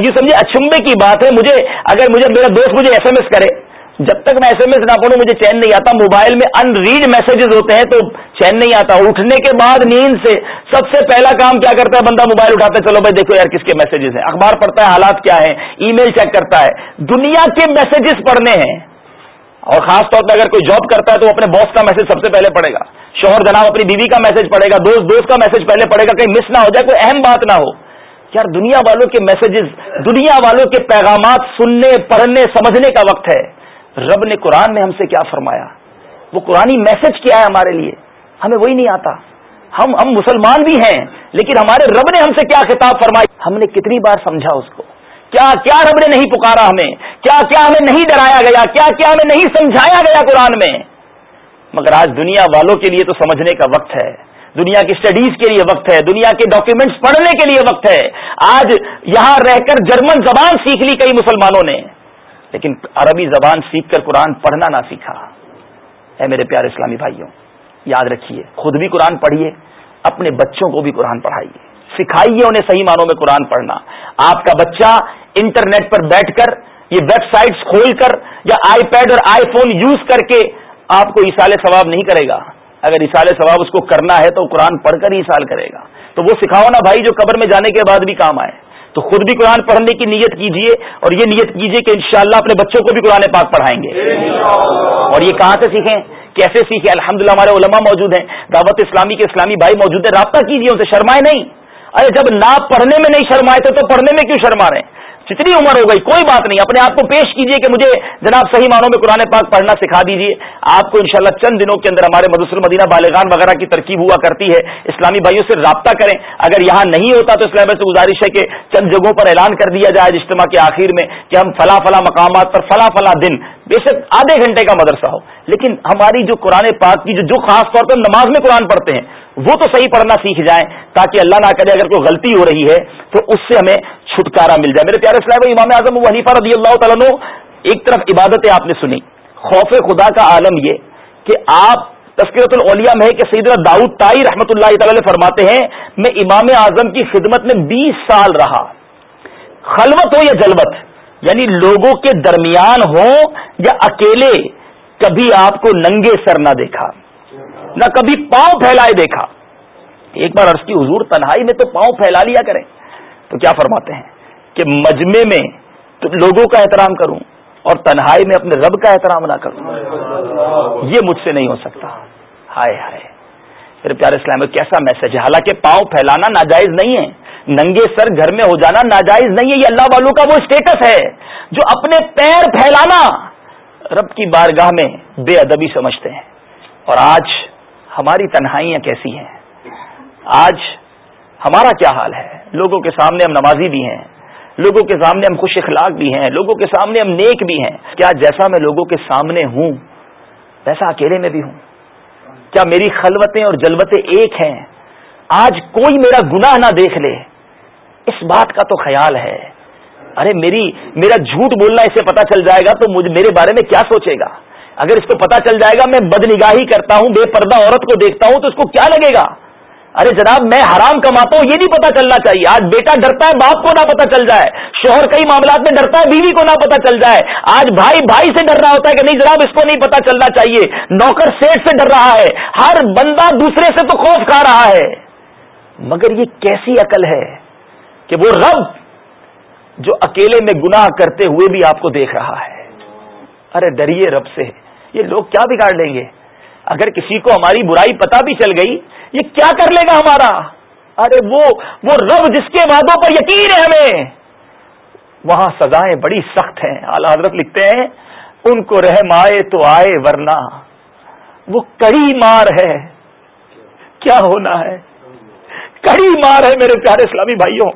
یہ سمجھے اچمبے کی بات ہے۔ مجھے، اگر مجھے، میرا دوست مجھے ایس ایم ایس کرے، جب تک میں ایس ایم ایس نہ پڑھوں مجھے چین نہیں آتا۔ موبائل میں ان ریڈ میسجز ہوتے ہیں تو چین نہیں آتا۔ اٹھنے کے بعد نیند سے سب سے پہلا کام کیا کرتا ہے؟ بندہ موبائل اٹھاتا ہے، چلو بھائی دیکھو یار کس کے میسجز ہیں۔ اخبار پڑھتا ہے، حالات کیا ہیں؟ ای میل چیک کرتا ہے۔ دنیا کے میسجز پڑھنے ہیں۔ اور خاص طور پہ اگر کوئی جاب کرتا ہے تو اپنے باس کا میسج سب سے پہلے پڑھے گا۔ شوہر جناب اپنی بیوی کا میسج پڑھے گا، دوست دوست کا میسج پہلے پڑھے گا، کہیں مس نہ ہو جائے، کوئی اہم بات نہ ہو۔ یار، دنیا والوں کے میسجز دنیا والوں کے پیغامات سننے، پڑھنے، سمجھنے کا وقت ہے۔ رب نے قرآن میں ہم سے کیا فرمایا؟ وہ قرآن میسج کیا ہے ہمارے لیے؟ ہمیں وہی نہیں آتا۔ ہم ہم مسلمان بھی ہیں، لیکن ہمارے رب نے ہم سے کیا خطاب فرمایا ہم نے کتنی بار سمجھا اس کو۔ کیا کیا رب نے نہیں پکارا ہمیں؟ کیا کیا ہمیں نہیں ڈرایا گیا؟ کیا کیا ہمیں نہیں سمجھایا گیا قرآن میں؟ مگر آج دنیا والوں کے لیے تو سمجھنے کا وقت ہے۔ دنیا کی اسٹڈیز کے لیے وقت ہے۔ دنیا کے ڈاکیومنٹس پڑھنے کے لیے وقت ہے۔ آج یہاں رہ کر جرمن زبان سیکھ لی کئی مسلمانوں نے۔ لیکن عربی زبان سیکھ کر قرآن پڑھنا نہ سیکھا۔ اے میرے پیارے اسلامی بھائیوں، یاد رکھیے، خود بھی قرآن پڑھیے، اپنے بچوں کو بھی قرآن پڑھائیے۔ سکھائیے انہیں صحیح معنوں میں قرآن پڑھنا۔ آپ کا بچہ انٹرنیٹ پر بیٹھ کر یہ ویب سائٹس کھول کر یا آئی پیڈ اور آئی فون یوز کر کے آپ کو اشال ثواب نہیں کرے گا۔ اگر اشال ثواب اس کو کرنا ہے تو قرآن پڑھ کر ہی اشال کرے گا۔ تو وہ سکھاؤ نا بھائی جو قبر میں جانے کے بعد بھی کام آئے۔ تو خود بھی قرآن پڑھنے کی نیت کیجیے اور یہ نیت کیجیے کہ انشاءاللہ اپنے بچوں کو بھی قرآن پاک پڑھائیں گے۔ اور یہ کہاں سے سیکھیں؟ کیسے سیکھیں؟ الحمدللہ ہمارے علماء موجود ہیں۔ دعوت اسلامی کے اسلامی بھائی موجود ہیں۔ رابطہ کیجیے ان سے، شرمائے نہیں۔ ارے جب نہ پڑھنے میں نہیں شرمائے تھے تو پڑھنے میں کیوں شرما رہے ہیں؟ جتنی عمر ہو گئی، کوئی بات نہیں، اپنے آپ کو پیش کیجیے کہ مجھے جناب صحیح معنوں میں قرآن پاک پڑھنا سکھا دیجیے۔ آپ کو انشاءاللہ چند دنوں کے اندر ہمارے مدسل مدینہ بالغان وغیرہ کی ترکیب ہوا کرتی ہے۔ اسلامی بھائیوں سے رابطہ کریں۔ اگر یہاں نہیں ہوتا تو اسلام سے گزارش ہے کہ چند جگہوں پر اعلان کر دیا جائے اجتماع کے آخر میں کہ ہم فلاں فلاں مقامات پر فلاں فلاں دن، بے شک آدھے گھنٹے کا مدرسہ ہو۔ لیکن ہماری جو قرآن پاک کی جو خاص طور پر نماز میں قرآن پڑھتے ہیں وہ تو صحیح پڑھنا سیکھ جائیں تاکہ اللہ نہ کرے اگر کوئی غلطی ہو رہی ہے تو اس سے ہمیں چھٹکارا مل جائے۔ میرے پیارے اسلام امام اعظم حنیفہ رضی اللہ تعالیٰ ایک طرف عبادتیں آپ نے سنی خوف خدا کا عالم یہ کہ آپ تسکرت الاولیاء میں کہ سید داؤد تائی رحمۃ اللہ تعالی فرماتے ہیں، میں امام اعظم کی خدمت میں بیس سال رہا۔ خلوت ہو یا جلوت یعنی لوگوں کے درمیان ہو یا اکیلے، کبھی آپ کو ننگے سر نہ دیکھا۔ نہ کبھی پاؤں پھیلائے دیکھا۔ ایک بار عرض کی، حضور تنہائی میں تو پاؤں پھیلا لیا کریں تو کیا فرماتے ہیں کہ مجمے میں لوگوں کا احترام کروں اور تنہائی میں اپنے رب کا احترام نہ کروں۔ یہ مجھ سے نہیں ہو سکتا۔ ہائے ہائے۔ میرے پیارے اسلام، کیسا میسج ہے؟ حالانکہ پاؤں پھیلانا ناجائز نہیں ہے۔ ننگے سر گھر میں ہو جانا ناجائز نہیں ہے۔ یہ اللہ والوں کا وہ اسٹیٹس ہے جو اپنے پیر پھیلانا رب کی بارگاہ میں بے ادبی سمجھتے ہیں۔ اور آج ہماری تنہائیاں کیسی ہیں؟ آج ہمارا کیا حال ہے؟ لوگوں کے سامنے ہم نمازی بھی ہیں، لوگوں کے سامنے ہم خوش اخلاق بھی ہیں، لوگوں کے سامنے ہم نیک بھی ہیں۔ کیا جیسا میں لوگوں کے سامنے ہوں، ویسا اکیلے میں بھی ہوں۔ کیا میری خلوتیں اور جلوتیں ایک ہیں؟ آج کوئی میرا گناہ نہ دیکھ لے۔ اس بات کا تو خیال ہے۔ ارے میری، میرا جھوٹ بولنا اسے پتا چل جائے گا تو مجھے میرے بارے میں کیا سوچے گا؟ اگر اس کو پتا چل جائے گا میں بد نگاہی کرتا ہوں، بے پردہ عورت کو دیکھتا ہوں، تو اس کو کیا لگے گا؟ ارے جناب، میں حرام کماتا ہوں، یہ نہیں پتا چلنا چاہیے۔ آج بیٹا ڈرتا ہے، باپ کو نہ پتا چل جائے۔ شوہر کئی معاملات میں ڈرتا ہے، بیوی کو نہ پتا چل جائے۔ آج بھائی بھائی سے ڈر رہا ہوتا ہے کہ نہیں جناب، اس کو نہیں پتا چلنا چاہیے۔ نوکر سیٹ سے ڈر رہا ہے۔ ہر بندہ دوسرے سے تو خوف کھا رہا ہے۔ مگر یہ کیسی عقل ہے کہ وہ رب جو اکیلے میں گناہ کرتے ہوئے بھی آپ کو دیکھ رہا ہے؟ ارے ڈریے رب سے۔ یہ لوگ کیا بگاڑ لیں گے؟ اگر کسی کو ہماری برائی پتا بھی چل گئی، یہ کیا کر لے گا ہمارا؟ ارے وہ وہ رب جس کے وعدوں پر یقین ہے ہمیں۔ وہاں سزائیں بڑی سخت ہیں۔ اعلی حضرت لکھتے ہیں، ان کو رحم آئے تو آئے، ورنہ وہ کڑی مار ہے۔ کیا ہونا ہے؟ کڑی مار ہے میرے پیارے اسلامی بھائیوں۔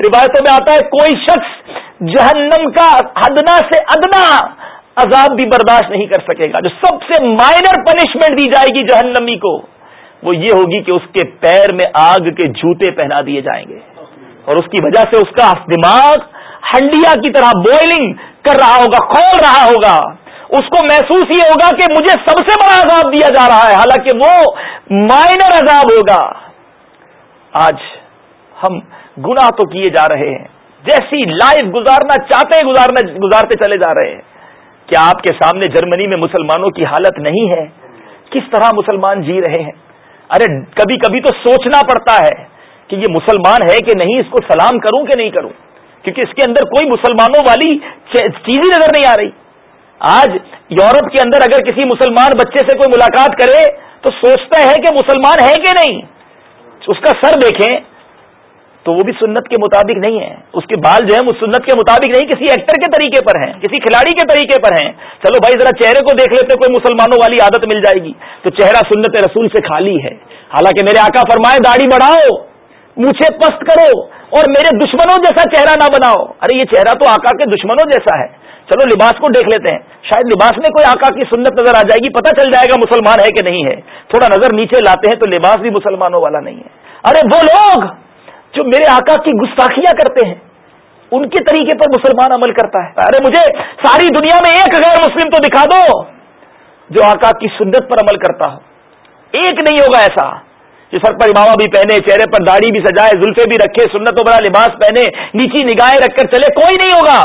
روایتوں میں آتا ہے، کوئی شخص جہنم کا ادنا سے ادنا عذاب بھی برداشت نہیں کر سکے گا۔ جو سب سے مائنر پنشمنٹ دی جائے گی جہنمی کو، وہ یہ ہوگی کہ اس کے پیر میں آگ کے جوتے پہنا دیے جائیں گے۔ اور اس کی وجہ سے اس کا دماغ ہنڈیا کی طرح بوائلنگ کر رہا ہوگا، کھول رہا ہوگا۔ اس کو محسوس یہ ہوگا کہ مجھے سب سے بڑا عذاب دیا جا رہا ہے۔ حالانکہ وہ مائنر عذاب ہوگا۔ آج ہم گناہ تو کیے جا رہے ہیں۔ جیسی لائف گزارنا چاہتے ہیں گزارنا گزارتے چلے جا رہے ہیں۔ کیا آپ کے سامنے جرمنی میں مسلمانوں کی حالت نہیں ہے؟ کس طرح مسلمان جی رہے ہیں؟ ارے کبھی کبھی تو سوچنا پڑتا ہے کہ یہ مسلمان ہے کہ نہیں، اس کو سلام کروں کہ نہیں کروں؟ کیونکہ اس کے اندر کوئی مسلمانوں والی چیز ہی نظر نہیں آ رہی۔ آج یورپ کے اندر اگر کسی مسلمان بچے سے کوئی ملاقات کرے، تو سوچتا ہے کہ مسلمان ہے کہ نہیں؟ اس کا سر دیکھیں تو وہ بھی سنت کے مطابق نہیں ہے۔ اس کے بال جو ہے وہ سنت کے مطابق نہیں، کسی ایکٹر کے طریقے پر ہیں، کسی کھلاڑی کے طریقے پر ہیں۔ چلو بھائی، ذرا چہرے کو دیکھ لیتے، کوئی مسلمانوں والی عادت مل جائے گی۔ تو چہرہ سنت رسول سے خالی ہے۔ حالانکہ میرے آقا فرمائے، داڑھی بڑھاؤ مجھے پست کرو اور میرے دشمنوں جیسا چہرہ نہ بناؤ۔ ارے، یہ چہرہ تو آقا کے دشمنوں جیسا ہے۔ چلو لباس کو دیکھ لیتے ہیں۔ شاید لباس میں کوئی آقا کی سنت نظر آ جائے گی، پتہ چل جائے گا مسلمان ہے کہ نہیں ہے۔ تھوڑا نظر نیچے لاتے ہیں تو لباس بھی مسلمانوں والا نہیں ہے۔ ارے، وہ لوگ جو میرے آقا کی گستاخیاں کرتے ہیں، ان کے طریقے پر مسلمان عمل کرتا ہے۔ ارے مجھے ساری دنیا میں ایک غیر مسلم تو دکھا دو جو آقا کی سنت پر عمل کرتا ہو۔ ایک نہیں ہوگا ایسا جو سر پر امامہ بھی پہنے، چہرے پر داڑھی بھی سجائے، زلفے بھی رکھے سنت و بڑا لباس پہنے، نیچی نگاہیں رکھ کر چلے، کوئی نہیں ہوگا۔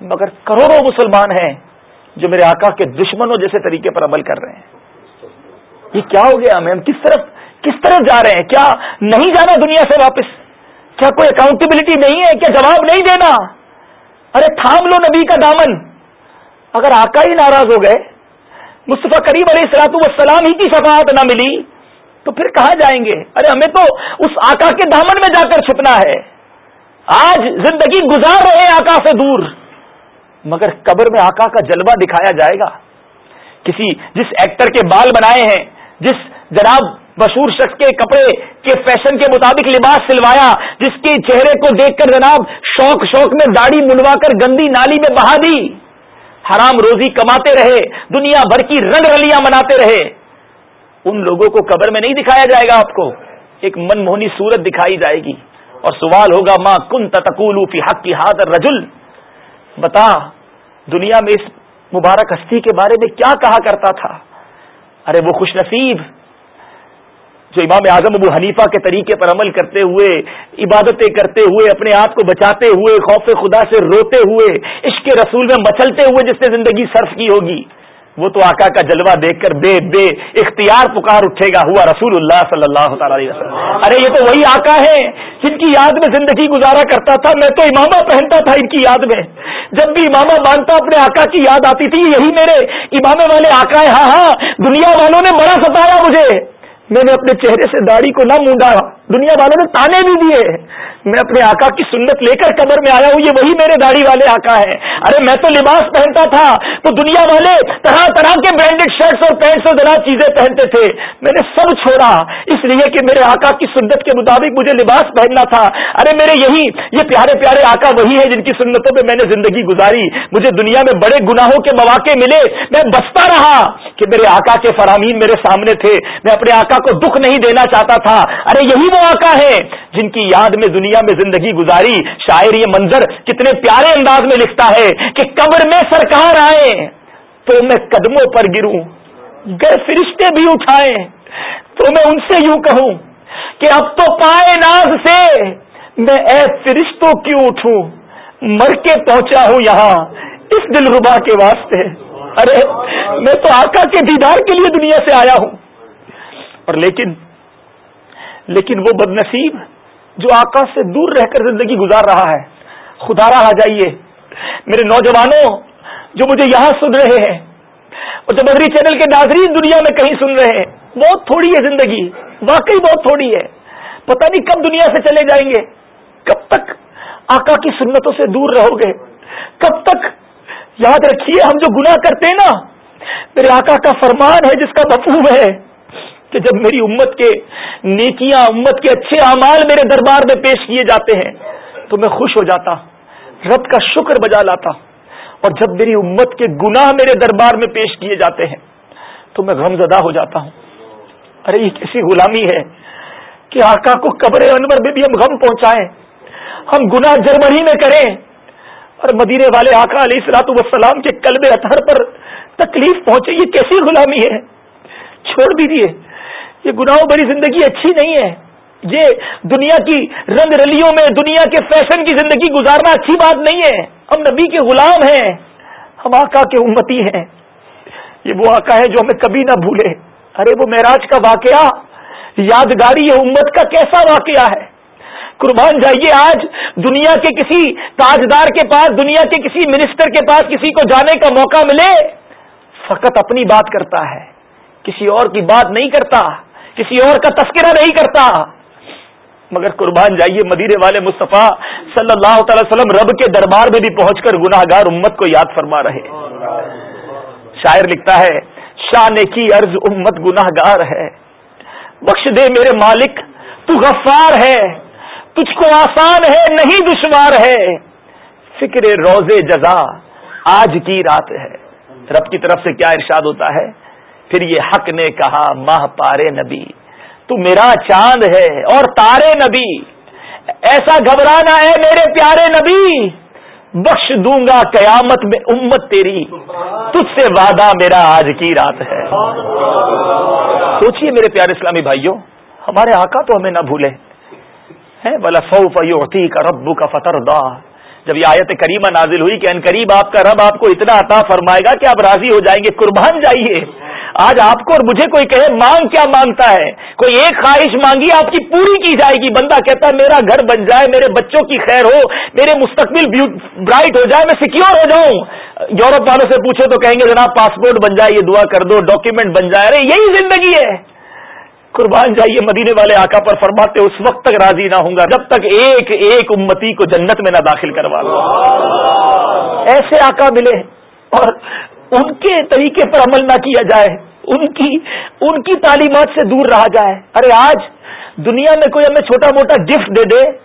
مگر کروڑوں مسلمان ہیں جو میرے آقا کے دشمنوں جیسے طریقے پر عمل کر رہے ہیں۔ یہ کیا ہو گیا؟ ہمیں ہم کس طرف کس طرح جا رہے ہیں؟ کیا نہیں جانا دنیا سے واپس؟ کیا کوئی اکاؤنٹیبلٹی نہیں ہے؟ کیا جواب نہیں دینا؟ ارے تھام لو نبی کا دامن۔ اگر آقا ہی ناراض ہو گئے، مصطفیٰ کریم علیہ السلاط والسلام ہی کی شفاعت نہ ملی، تو پھر کہاں جائیں گے؟ ارے ہمیں تو اس آقا کے دامن میں جا کر چھپنا ہے۔ آج زندگی گزار رہے ہیں آقا سے دور، مگر قبر میں آقا کا جلوہ دکھایا جائے گا۔ کسی جس ایکٹر کے بال بنائے ہیں، جس جناب مشہور شخص کے کپڑے کے فیشن کے مطابق لباس سلوایا، جس کے چہرے کو دیکھ کر جناب شوق شوق میں داڑھی منوا کر گندی نالی میں بہا دی۔ حرام روزی کماتے رہے، دنیا بھر کی رنگ رلیاں مناتے رہے۔ ان لوگوں کو قبر میں نہیں دکھایا جائے گا آپ کو، ایک من موہنی صورت دکھائی جائے گی۔ اور سوال ہوگا، ماں کن تکول فی حق کی ہاتھ رجل بتا، دنیا میں اس مبارک ہستی کے بارے میں کیا کہا کرتا تھا؟ ارے وہ خوش نصیب جو امام اعظم ابو حنیفہ کے طریقے پر عمل کرتے ہوئے، عبادتیں کرتے ہوئے، اپنے آپ کو بچاتے ہوئے، خوف خدا سے روتے ہوئے، عشق رسول میں مچلتے ہوئے جس نے زندگی صرف کی ہوگی، وہ تو آقا کا جلوہ دیکھ کر بے بے اختیار پکار اٹھے گا، ہوا رسول اللہ صلی اللہ تعالی علیہ وسلم۔ ارے، یہ تو وہی آقا ہے جن کی یاد میں زندگی گزارا کرتا تھا، میں تو امامہ پہنتا تھا ان کی یاد میں۔ جب بھی امامہ باندھتا اپنے آقا کی یاد آتی تھی، یہی میرے امامے والے آقا ہے ہاں ہاں دنیا والوں نے بڑا ستایا مجھے۔ میں نے اپنے چہرے سے داڑھی کو نہ مونڈا دنیا والوں نے تانے بھی دیے۔ میں اپنے آقا کی سنت لے کر قبر میں آیا ہوں، یہ وہی میرے داڑھی والے آقا ہے ارے، میں تو لباس پہنتا تھا، تو دنیا والے طرح طرح کے برانڈیڈ شرٹس اور پینٹس اور ذرا چیزیں پہنتے تھے۔ میں نے سب چھوڑا، اس لیے کہ میرے آقا کی سنت کے مطابق مجھے لباس پہننا تھا۔ ارے، میرے یہی، یہ پیارے پیارے آقا وہی ہے جن کی سنتوں پہ میں نے زندگی گزاری۔ مجھے دنیا میں بڑے گناہوں کے مواقع ملے۔ میں بستا رہا کہ میرے آقا کے فرامین میرے سامنے تھے۔ میں اپنے آقا کو دکھ نہیں دینا چاہتا تھا۔ ارے، یہی وہ آقا ہے جن کی یاد میں دنیا میں زندگی گزاری شاعر یہ منظر کتنے پیارے انداز میں لکھتا ہے کہ قبر میں سرکار آئے تو میں قدموں پر گروں گر فرشتے بھی اٹھائے تو میں ان سے یوں کہوں کہ اب تو پائے ناز سے میں اے فرشتوں کیوں اٹھوں؟ مر کے پہنچا ہوں یہاں اس دل ربا کے واسطے۔ ارے، میں تو آقا کے دیدار کے لیے دنیا سے آیا ہوں۔ اور لیکن لیکن وہ بد نصیب جو آقا سے دور رہ کر زندگی گزار رہا ہے۔ خدا رہا جائیے۔ میرے نوجوانوں جو مجھے یہاں سن رہے ہیں، اور جو بدری چینل کے ناظرین دنیا میں کہیں سن رہے ہیں، بہت تھوڑی ہے زندگی، واقعی بہت تھوڑی ہے۔ پتہ نہیں کب دنیا سے چلے جائیں گے، کب تک آقا کی سنتوں سے دور رہو گے، کب تک یاد رکھیے ہم جو گناہ کرتے ہیں نا۔ میرے آقا کا فرمان ہے، جس کا مفہوم ہے کہ جب میری امت کے نیکیاں، امت کے اچھے اعمال میرے دربار میں پیش کیے جاتے ہیں، تو میں خوش ہو جاتا، رب کا شکر بجا لاتا۔ اور جب میری امت کے گناہ میرے دربار میں پیش کیے جاتے ہیں، تو میں غم زدہ ہو جاتا ہوں۔ ارے، یہ کیسی غلامی ہے کہ آقا کو قبر انور میں بھی ہم غم پہنچائیں، ہم گناہ جرمنی میں کریں۔ اور مدینے والے آقا علیہ السلاط وسلام کے قلب اطہر پر تکلیف پہنچے، یہ کیسی غلامی ہے؟ چھوڑ دیجیے یہ گناہوں بھری زندگی اچھی نہیں ہے۔ یہ دنیا کی رنگ رلیوں میں، دنیا کے فیشن کی زندگی گزارنا اچھی بات نہیں ہے۔ ہم نبی کے غلام ہیں۔ ہم آقا کے امتی ہیں۔ یہ وہ آقا ہے جو ہمیں کبھی نہ بھولے۔ ارے وہ معراج کا واقعہ، یادگاری امت کا کیسا واقعہ ہے؟ قربان جائیے آج دنیا کے کسی تاجدار کے پاس، دنیا کے کسی منسٹر کے پاس کسی کو جانے کا موقع ملے۔ فقط اپنی بات کرتا ہے۔ کسی اور کی بات نہیں کرتا۔ کسی اور کا تذکرہ نہیں کرتا۔ مگر قربان جائیے مدینے والے مصطفیٰ صلی اللہ تعالی وسلم رب کے دربار میں بھی پہنچ کر گناہ گار امت کو یاد فرما رہے۔ شاعر لکھتا ہے شاہ کی عرض امت گناہ گار ہے۔ بخش دے میرے مالک، تو غفار ہے۔ تجھ کو آسان ہے، نہیں دشوار ہے۔ فکر روز جزا، آج کی رات ہے۔ رب کی طرف سے کیا ارشاد ہوتا ہے؟ پھر یہ حق نے کہا، ماہ پارے نبی، تو میرا چاند ہے اور تارے نبی۔ ایسا گھبرانا ہے میرے پیارے نبی۔ بخش دوں گا قیامت میں امت تیری۔ تجھ سے وعدہ میرا آج کی رات ہے۔ سوچئے میرے پیارے اسلامی بھائیوں، ہمارے آقا تو ہمیں نہ بھولے۔ بلا سو فیوتی کا ربو کا فتر دا جب یہ آیت کریمہ نازل ہوئی کہ ان قریب آپ کا رب آپ کو اتنا عطا فرمائے گا کہ آپ راضی ہو جائیں گے، قربان جائیے۔ آج آپ کو اور مجھے کوئی کہے مانگ کیا مانگتا ہے؟ کوئی ایک خواہش مانگی آپ کی پوری کی جائے گی بندہ کہتا ہے میرا گھر بن جائے میرے بچوں کی خیر ہو میرے مستقبل برائٹ ہو جائے میں سیکیور ہو جاؤں۔ یورپ والوں سے پوچھے تو کہیں گے جناب پاسپورٹ بن جائے یہ دعا کر دو ڈاکیومنٹ بن جائے۔ ارے یہی زندگی ہے۔ قربان جائیے مدینے والے آقا پر فرماتے اس وقت تک راضی نہ ہوں گا جب تک ایک ایک امتی کو جنت میں نہ داخل کروا لو۔ ایسے آقا ملے اور ان کے طریقے پر عمل نہ کیا جائے، ان کی ان کی تعلیمات سے دور رہا جائے۔ ارے آج دنیا میں کوئی ہمیں چھوٹا موٹا گفٹ دے دے،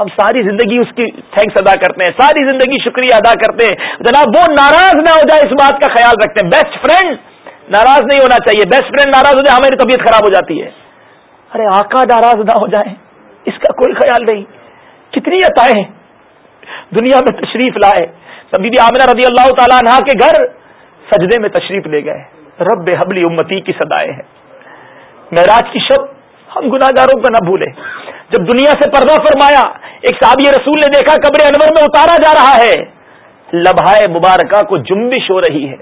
ہم ساری زندگی اس کی تھینکس ادا کرتے ہیں، ساری زندگی شکریہ ادا کرتے ہیں۔ جناب، وہ ناراض نہ ہو جائے اس بات کا خیال رکھتے ہیں۔ بیسٹ فرینڈ ناراض نہیں ہونا چاہیے۔ بیسٹ فرینڈ ناراض ہو جائے، ہماری طبیعت خراب ہو جاتی ہے۔ ارے آقا ناراض نہ ہو جائے، اس کا کوئی خیال نہیں۔ کتنی عطائیں دنیا میں تشریف لائے۔ سبھی عامرہ رضی اللہ تعالیٰ عنہ کے گھر سجدے میں تشریف لے گئے۔ رب حبلی امتی کی سدائے ہیں معراج کی شب ہم گناہ گاروں کو نہ بھولے۔ جب دنیا سے پردہ فرمایا، ایک صحابی رسول نے دیکھا قبر انور میں اتارا جا رہا ہے۔ لبھائے مبارکہ کو جنبش ہو رہی ہے۔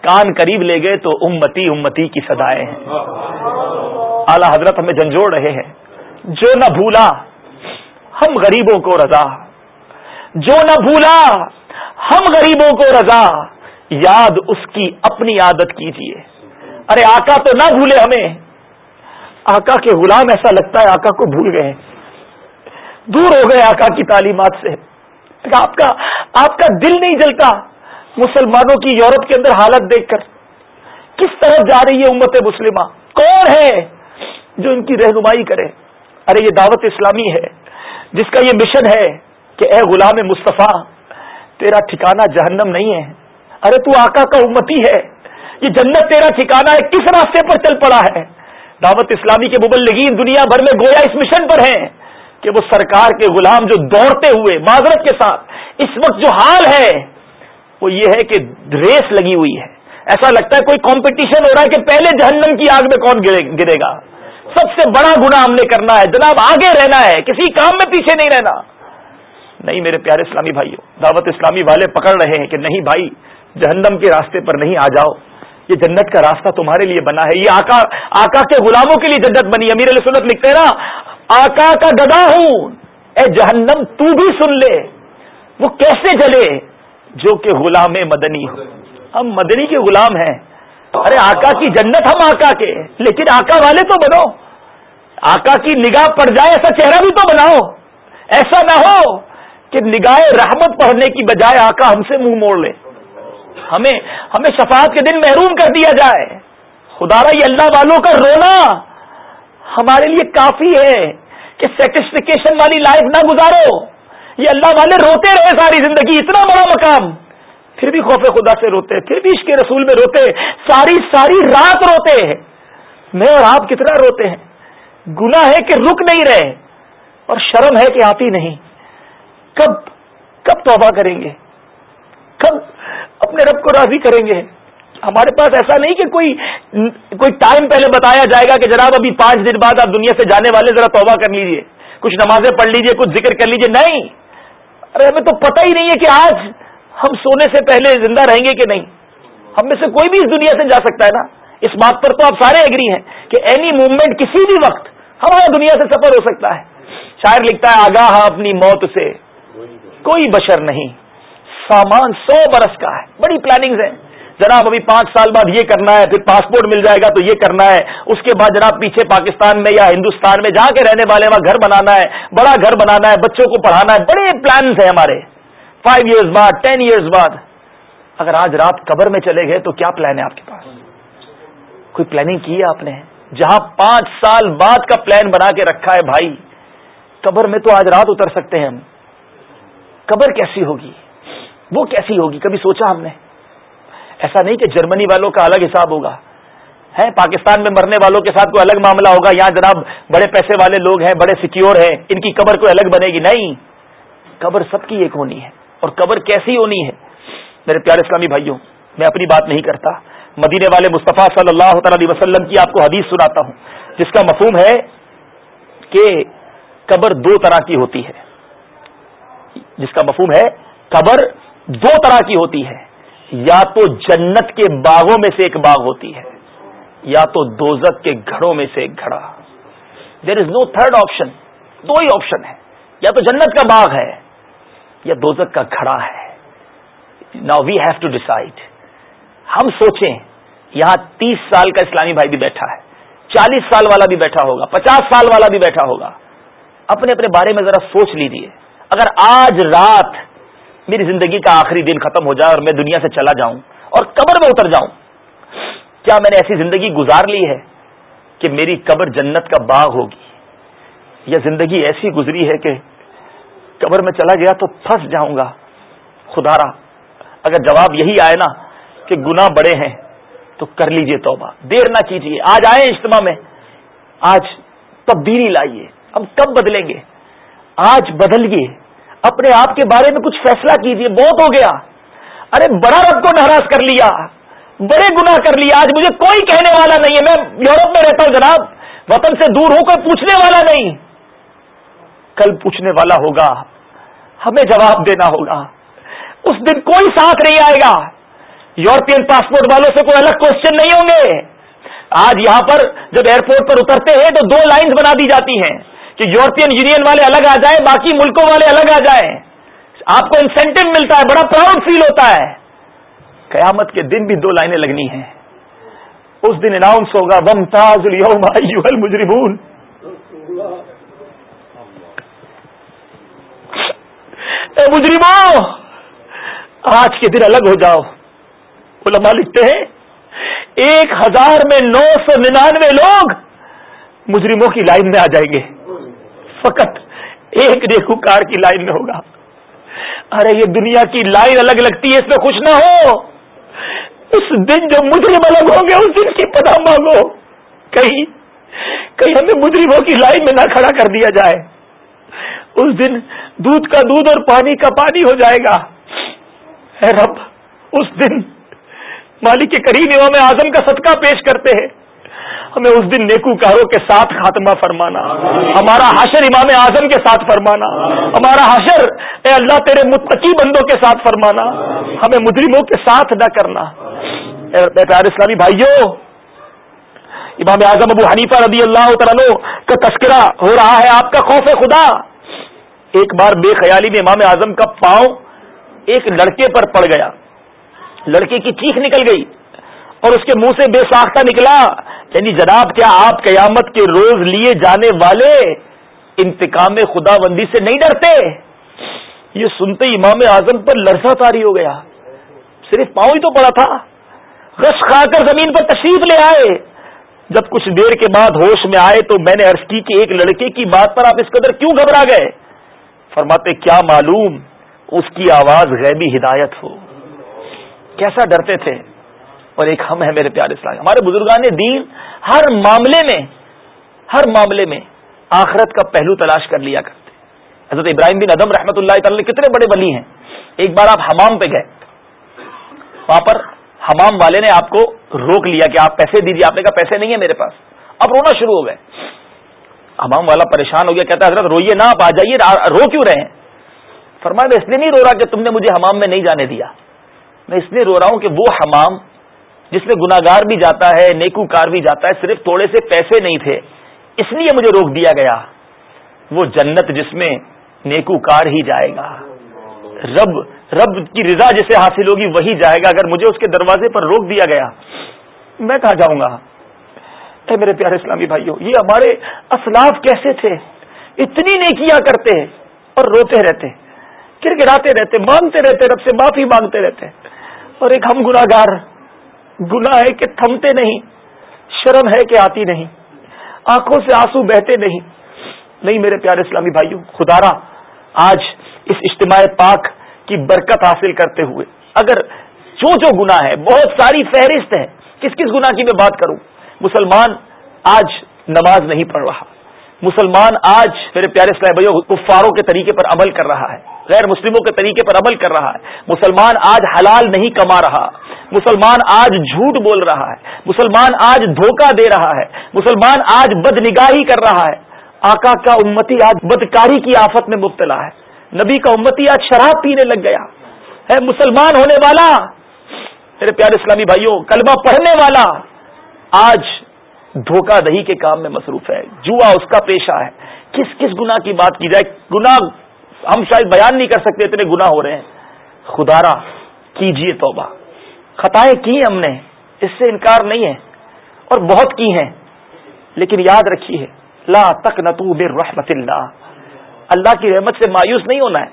کان قریب لے گئے تو امتی امتی کی سدائے ہیں۔ اعلی حضرت ہمیں جھنجھوڑ رہے ہیں۔ جو نہ بھولا، ہم غریبوں کو رضا۔ جو نہ بھولا، ہم غریبوں کو رضا۔ یاد اس کی اپنی عادت کیجیے ارے آقا تو نہ بھولے ہمیں۔ آقا کے غلام ایسا لگتا ہے آقا کو بھول گئے دور ہو گئے آقا کی تعلیمات سے۔ آپ کا آپ کا دل نہیں جلتا مسلمانوں کی یورپ کے اندر حالت دیکھ کر۔ کس طرف جا رہی ہے امت مسلمہ؟ کون ہے جو ان کی رہنمائی کرے؟ ارے یہ دعوت اسلامی ہے، جس کا یہ مشن ہے کہ اے غلام مصطفیٰ، تیرا ٹھکانہ جہنم نہیں ہے۔ ارے تو آقا کا امتی ہے، یہ جنت تیرا ٹھکانا ہے، کس راستے پر چل پڑا ہے؟ دعوت اسلامی کے مبلغین دنیا بھر میں گویا اس مشن پر ہیں کہ وہ سرکار کے غلام جو دوڑتے ہوئے معذرت کے ساتھ اس وقت جو حال ہے، وہ یہ ہے کہ ریس لگی ہوئی ہے۔ ایسا لگتا ہے کوئی کمپٹیشن ہو رہا ہے کہ پہلے جہنم کی آگ میں کون گرے گا۔ سب سے بڑا گنا ہم نے کرنا ہے، جناب آگے رہنا ہے، کسی کام میں پیچھے نہیں رہنا۔ نہیں میرے پیارے اسلامی بھائیوں دعوت اسلامی والے پکڑ رہے ہیں کہ نہیں بھائی جہنم کے راستے پر نہیں آ جاؤ۔ یہ جنت کا راستہ تمہارے لیے بنا ہے۔ یہ آقا آقا کے غلاموں کے لیے جنت بنی امیر علیہ سنت لکھتے نا، آقا کا گدا ہوں۔ اے جہنم، تو بھی سن لے۔ وہ کیسے جلے؟ جو کہ غلام مدنی ہو۔ ہم مدنی کے غلام ہیں۔ ارے آقا کی جنت ہم آقا کے، لیکن آقا والے تو بنو۔ آقا کی نگاہ پڑ جائے، ایسا چہرہ بھی تو بناؤ۔ ایسا نہ ہو کہ نگاہ رحمت پڑھنے کی بجائے آقا ہم سے منہ موڑ لے۔ ہمیں ہمیں شفاعت کے دن محروم کر دیا جائے۔ خدا را یہ اللہ والوں کا رونا ہمارے لیے کافی ہے کہ سیٹسفیکیشن والی لائف نہ گزارو۔ یہ اللہ والے روتے رہے ساری زندگی، اتنا بڑا مقام۔ پھر بھی خوف خدا سے روتے، پھر بھی عشق رسول میں روتے، ساری ساری رات روتے ہیں۔ میں اور آپ کتنا روتے ہیں؟ گنا ہے کہ رک نہیں رہے اور شرم ہے کہ آتی نہیں۔ کب کب توبہ کریں گے؟ کب اپنے رب کو راضی کریں گے۔ ہمارے پاس ایسا نہیں کہ کوئی کوئی ٹائم پہلے بتایا جائے گا کہ جناب ابھی پانچ دن بعد آپ دنیا سے جانے والے ذرا توبہ کر لیجیے۔ کچھ نمازیں پڑھ لیجیے، کچھ ذکر کر لیجیے۔ نہیں۔ ارے ہمیں تو پتہ ہی نہیں ہے کہ آج ہم سونے سے پہلے زندہ رہیں گے کہ نہیں۔ ہم میں سے کوئی بھی اس دنیا سے جا سکتا ہے نا۔ اس بات پر تو آپ سارے ایگری ہیں کہ اینی موومنٹ کسی بھی وقت ہمارا دنیا سے سفر ہو سکتا ہے۔ شاعر لکھتا ہے، آگاہ اپنی موت سے۔ کوئی بشر نہیں۔ سامان سو برس کا ہے۔ بڑی پلاننگز ہیں۔ جناب، ابھی پانچ سال بعد یہ کرنا ہے، پھر پاسپورٹ مل جائے گا تو یہ کرنا ہے۔ اس کے بعد جناب پیچھے پاکستان میں یا ہندوستان میں جا کے رہنے والے وہاں گھر بنانا ہے، بڑا گھر بنانا ہے، بچوں کو پڑھانا ہے۔ بڑے پلانس ہیں ہمارے۔ فائیو ایئرس بعد ٹین ایئرس بعد۔ اگر آج رات قبر میں چلے گئے تو کیا پلان ہے آپ کے پاس؟ کوئی پلاننگ کی ہے آپ نے؟ جہاں پانچ سال بعد کا پلان بنا کے رکھا ہے بھائی، قبر میں تو آج رات اتر سکتے ہیں ہم۔ قبر کیسی ہوگی؟ وہ کیسی ہوگی؟ کبھی سوچا ہم نے؟ ایسا نہیں کہ جرمنی والوں کا الگ حساب ہوگا۔ ہے پاکستان میں مرنے والوں کے ساتھ کوئی الگ معاملہ ہوگا؟ یہاں جناب بڑے پیسے والے لوگ ہیں، بڑے سیکیور ہیں، ان کی قبر کوئی الگ بنے گی؟ نہیں۔ قبر سب کی ایک ہونی ہے۔ اور قبر کیسی ہونی ہے؟ میرے پیارے اسلامی بھائیوں، میں اپنی بات نہیں کرتا۔ مدینے والے مصطفیٰ صلی اللہ تعالی علیہ وسلم کی آپ کو حدیث سناتا ہوں، جس کا مفہوم ہے کہ قبر دو طرح کی ہوتی ہے۔ جس کا مفہوم ہے قبر دو طرح کی ہوتی ہے۔ یا تو جنت کے باغوں میں سے ایک باغ ہوتی ہے، یا تو دوزک کے گھڑوں میں سے ایک گھڑا۔ There is no third option دو ہی آپشن ہے۔ یا تو جنت کا باغ ہے، یا دوزک کا گھڑا ہے۔ نا وی ہیو ٹو ڈیسائڈ ہم سوچیں، یہاں تیس سال کا اسلامی بھائی بھی بیٹھا ہے، چالیس سال والا بھی بیٹھا ہوگا، پچاس سال والا بھی بیٹھا ہوگا۔ اپنے اپنے بارے میں ذرا سوچ لیجیے اگر آج رات میری زندگی کا آخری دن ختم ہو جائے اور میں دنیا سے چلا جاؤں اور قبر میں اتر جاؤں۔ کیا میں نے ایسی زندگی گزار لی ہے کہ میری قبر جنت کا باغ ہوگی؟ یا زندگی ایسی گزری ہے کہ قبر میں چلا گیا تو پھنس جاؤں گا۔ خدارا اگر جواب یہی آئے نا کہ گنا بڑے ہیں تو کر لیجیے توبہ۔ دیر نہ کیجیے آج آئے اجتماع میں۔ آج تبدیلی لائیے۔ ہم کب بدلیں گے؟ آج بدلیے اپنے آپ کے بارے میں کچھ فیصلہ کیجیے بہت ہو گیا۔ ارے، بڑا رب کو ناراض کر لیا، بڑے گنا کر لیا، آج مجھے کوئی کہنے والا نہیں ہے۔ میں یورپ میں رہتا ہوں جناب، وطن سے دور ہوں کوئی پوچھنے والا نہیں۔ کل پوچھنے والا ہوگا، ہمیں جواب دینا ہوگا۔ اس دن کوئی ساتھ نہیں آئے گا۔ یورپین پاسپورٹ والوں سے کوئی الگ کوشچن نہیں ہوں گے۔ آج یہاں پر جب ایئرپورٹ پر اترتے ہیں تو دو لائنز بنا دی جاتی ہیں۔ کہ یورپین یونین والے الگ آ جائیں، باقی ملکوں والے الگ آ جائیں۔ آپ کو انسینٹو ملتا ہے، بڑا پراؤڈ فیل ہوتا ہے۔ قیامت کے دن بھی دو لائنیں لگنی ہیں۔ اس دن اناؤنس ہوگا بم تاز مجرمون مجرموں آج کے دن الگ ہو جاؤ۔ علماء لکھتے ہیں، ایک ہزار میں نو سو ننانوے لوگ مجرموں کی لائن میں آ جائیں گے۔ فقط ایک ریکو کار کی لائن میں ہوگا۔ ارے، یہ دنیا کی لائن الگ لگتی ہے، اس میں خوش نہ ہو۔ اس دن جو مجرم الگ ہوں گے، اس دن کی پتہ مانگو۔ کہیں کہیں ہمیں مجرموں کی لائن میں نہ کھڑا کر دیا جائے۔ اس دن دودھ کا دودھ اور پانی کا پانی ہو جائے گا۔ اے رب، اس دن مالک کے کریم امام اعظم کا صدقہ پیش کرتے ہیں۔ ہمیں اس دن نیکوکاروں کے ساتھ خاتمہ فرمانا۔ ہمارا حشر امام اعظم کے ساتھ فرمانا۔ ہمارا حشر، اے اللہ تیرے متقی بندوں کے ساتھ فرمانا۔ ہمیں مجرموں کے ساتھ نہ کرنا۔ پیار اسلامی بھائیوں امام اعظم ابو حنیفہ رضی اللہ تعالیٰ کا تذکرہ ہو رہا ہے آپ کا خوف خدا۔ ایک بار بے خیالی میں امام اعظم کا پاؤں ایک لڑکے پر پڑ گیا۔ لڑکے کی چیخ نکل گئی۔ اور اس کے منہ سے بے ساختہ نکلا۔ یعنی جناب، کیا آپ قیامت کے روز لیے جانے والے انتقام خدا بندی سے نہیں ڈرتے؟ یہ سنتے امام اعظم پر لرزہ تاری ہو گیا۔ صرف پاؤں ہی تو پڑا تھا۔ رش کھا کر زمین پر تشریف لے آئے۔ جب کچھ دیر کے بعد ہوش میں آئے تو میں نے عرض کی کہ ایک لڑکے کی بات پر آپ اس قدر کیوں گھبرا گئے؟ فرماتے، کیا معلوم اس کی آواز غیبی ہدایت ہو؟ کیسا ڈرتے تھے؟ اور ایک ہم ہے میرے پیارے اسلام۔ ہمارے بزرگان دین ہر معاملے میں، ہر معاملے میں آخرت کا پہلو تلاش کر لیا کرتے۔ حضرت ابراہیم بن ادم رحمۃ اللہ تعالی کتنے بڑے بلی ہیں۔ ایک بار آپ حمام پہ گئے۔ وہاں پر حمام والے نے آپ کو روک لیا کہ آپ پیسے دیجیے آپ نے کہا پیسے نہیں ہے میرے پاس۔ اب رونا شروع ہو گئے۔ حمام والا پریشان ہو گیا، کہتا ہے، حضرت روئیے نہ آپ آ جائیے رو کیوں رہے ہیں؟ فرمایا، میں اس لیے نہیں رو رہا کہ تم نے مجھے حمام میں نہیں جانے دیا۔ میں اس لیے رو رہا ہوں کہ وہ حمام جس میں گناگار بھی جاتا ہے نیکو کار بھی جاتا ہے، صرف تھوڑے سے پیسے نہیں تھے، اس لیے مجھے روک دیا گیا۔ وہ جنت جس میں نیکو کار ہی جائے گا۔ رب رب کی رضا جسے حاصل ہوگی وہی جائے گا۔ اگر مجھے اس کے دروازے پر روک دیا گیا، میں کہاں جاؤں گا؟ اے میرے پیارے اسلامی بھائیوں یہ ہمارے اسلاف کیسے تھے؟ اتنی نیکیاں کرتے اور روتے رہتے گر گراتے رہتے، مانگتے رہتے، رب سے معافی مانگتے رہتے۔ اور ایک ہم گناگار گنا ہے کہ تھمتے نہیں، شرم ہے کہ آتی نہیں، آنکھوں سے آنسو بہتے نہیں۔ نہیں میرے پیارے اسلامی بھائیوں خدارا آج اس اجتماع پاک کی برکت حاصل کرتے ہوئے، اگر جو جو گنا ہے، بہت ساری فہرست ہے کس کس گنا کی میں بات کروں؟ مسلمان آج نماز نہیں پڑھ رہا۔ مسلمان آج میرے پیارے اسلام بھائیوں کفاروں کے طریقے پر عمل کر رہا ہے، غیر مسلموں کے طریقے پر عمل کر رہا ہے۔ مسلمان آج حلال نہیں کما رہا۔ مسلمان آج جھوٹ بول رہا ہے، مسلمان آج دھوکہ دے رہا ہے، مسلمان آج بد نگاہی کر رہا ہے۔ آقا کا امتی آج بدکاری کی آفت میں مبتلا ہے۔ نبی کا امتی آج شراب پینے لگ گیا۔ ہے مسلمان ہونے والا، میرے پیارے اسلامی بھائیوں، کلمہ پڑھنے والا، آج دھوکہ دہی کے کام میں مصروف ہے۔ جوا اس کا پیشہ ہے۔ کس کس گنا کی بات کی جائے؟ گنا ہم شاید بیان نہیں کر سکتے، اتنے گنا ہو رہے ہیں۔ خدارا، کیجیے توبہ۔ خطائیں کی ہم نے، اس سے انکار نہیں ہے، اور بہت کی ہیں، لیکن یاد رکھیے لا تک نتو رحمت اللہ۔ اللہ کی رحمت سے مایوس نہیں ہونا ہے۔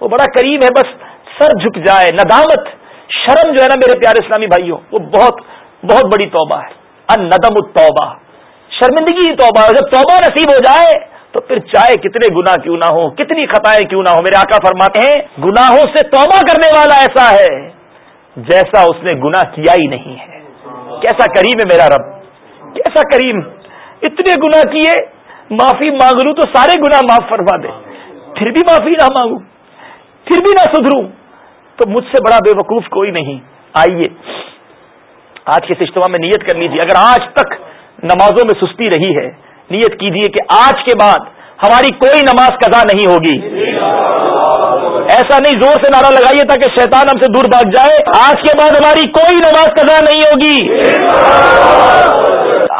وہ بڑا قریب ہے، بس سر جھک جائے، ندامت، شرم جو ہے نا میرے پیارے اسلامی بھائیوں، وہ بہت بہت بڑی توبہ ہے۔ ان ندم التوبہ۔ شرمندگی توبہ جب توبہ نصیب ہو جائے، تو پھر چاہے کتنے گنا کیوں نہ ہو کتنی خطائیں کیوں نہ ہو میرے آقا فرماتے ہیں، گناہوں سے توبہ کرنے والا ایسا ہے۔ جیسا اس نے گنا کیا ہی نہیں ہے۔ کیسا کریم ہے میرا رب۔ کیسا کریم۔ اتنے گنا کیے۔ معافی مانگ لوں تو سارے گنا معاف فرما دے۔ پھر بھی معافی نہ مانگوں۔ پھر بھی نہ سدھروں۔ تو مجھ سے بڑا بے وقوف کوئی نہیں۔ آئیے۔ آج کے اجتماع میں نیت کر لیجیے اگر آج تک نمازوں میں سستی رہی ہے، نیت کیجیے کہ آج کے بعد ہماری کوئی نماز قضا نہیں ہوگی۔ ایسا نہیں زور سے نعرہ لگائیے تاکہ شیطان ہم سے دور بھاگ جائے۔ آج کے بعد ہماری کوئی نماز قضا نہیں ہوگی۔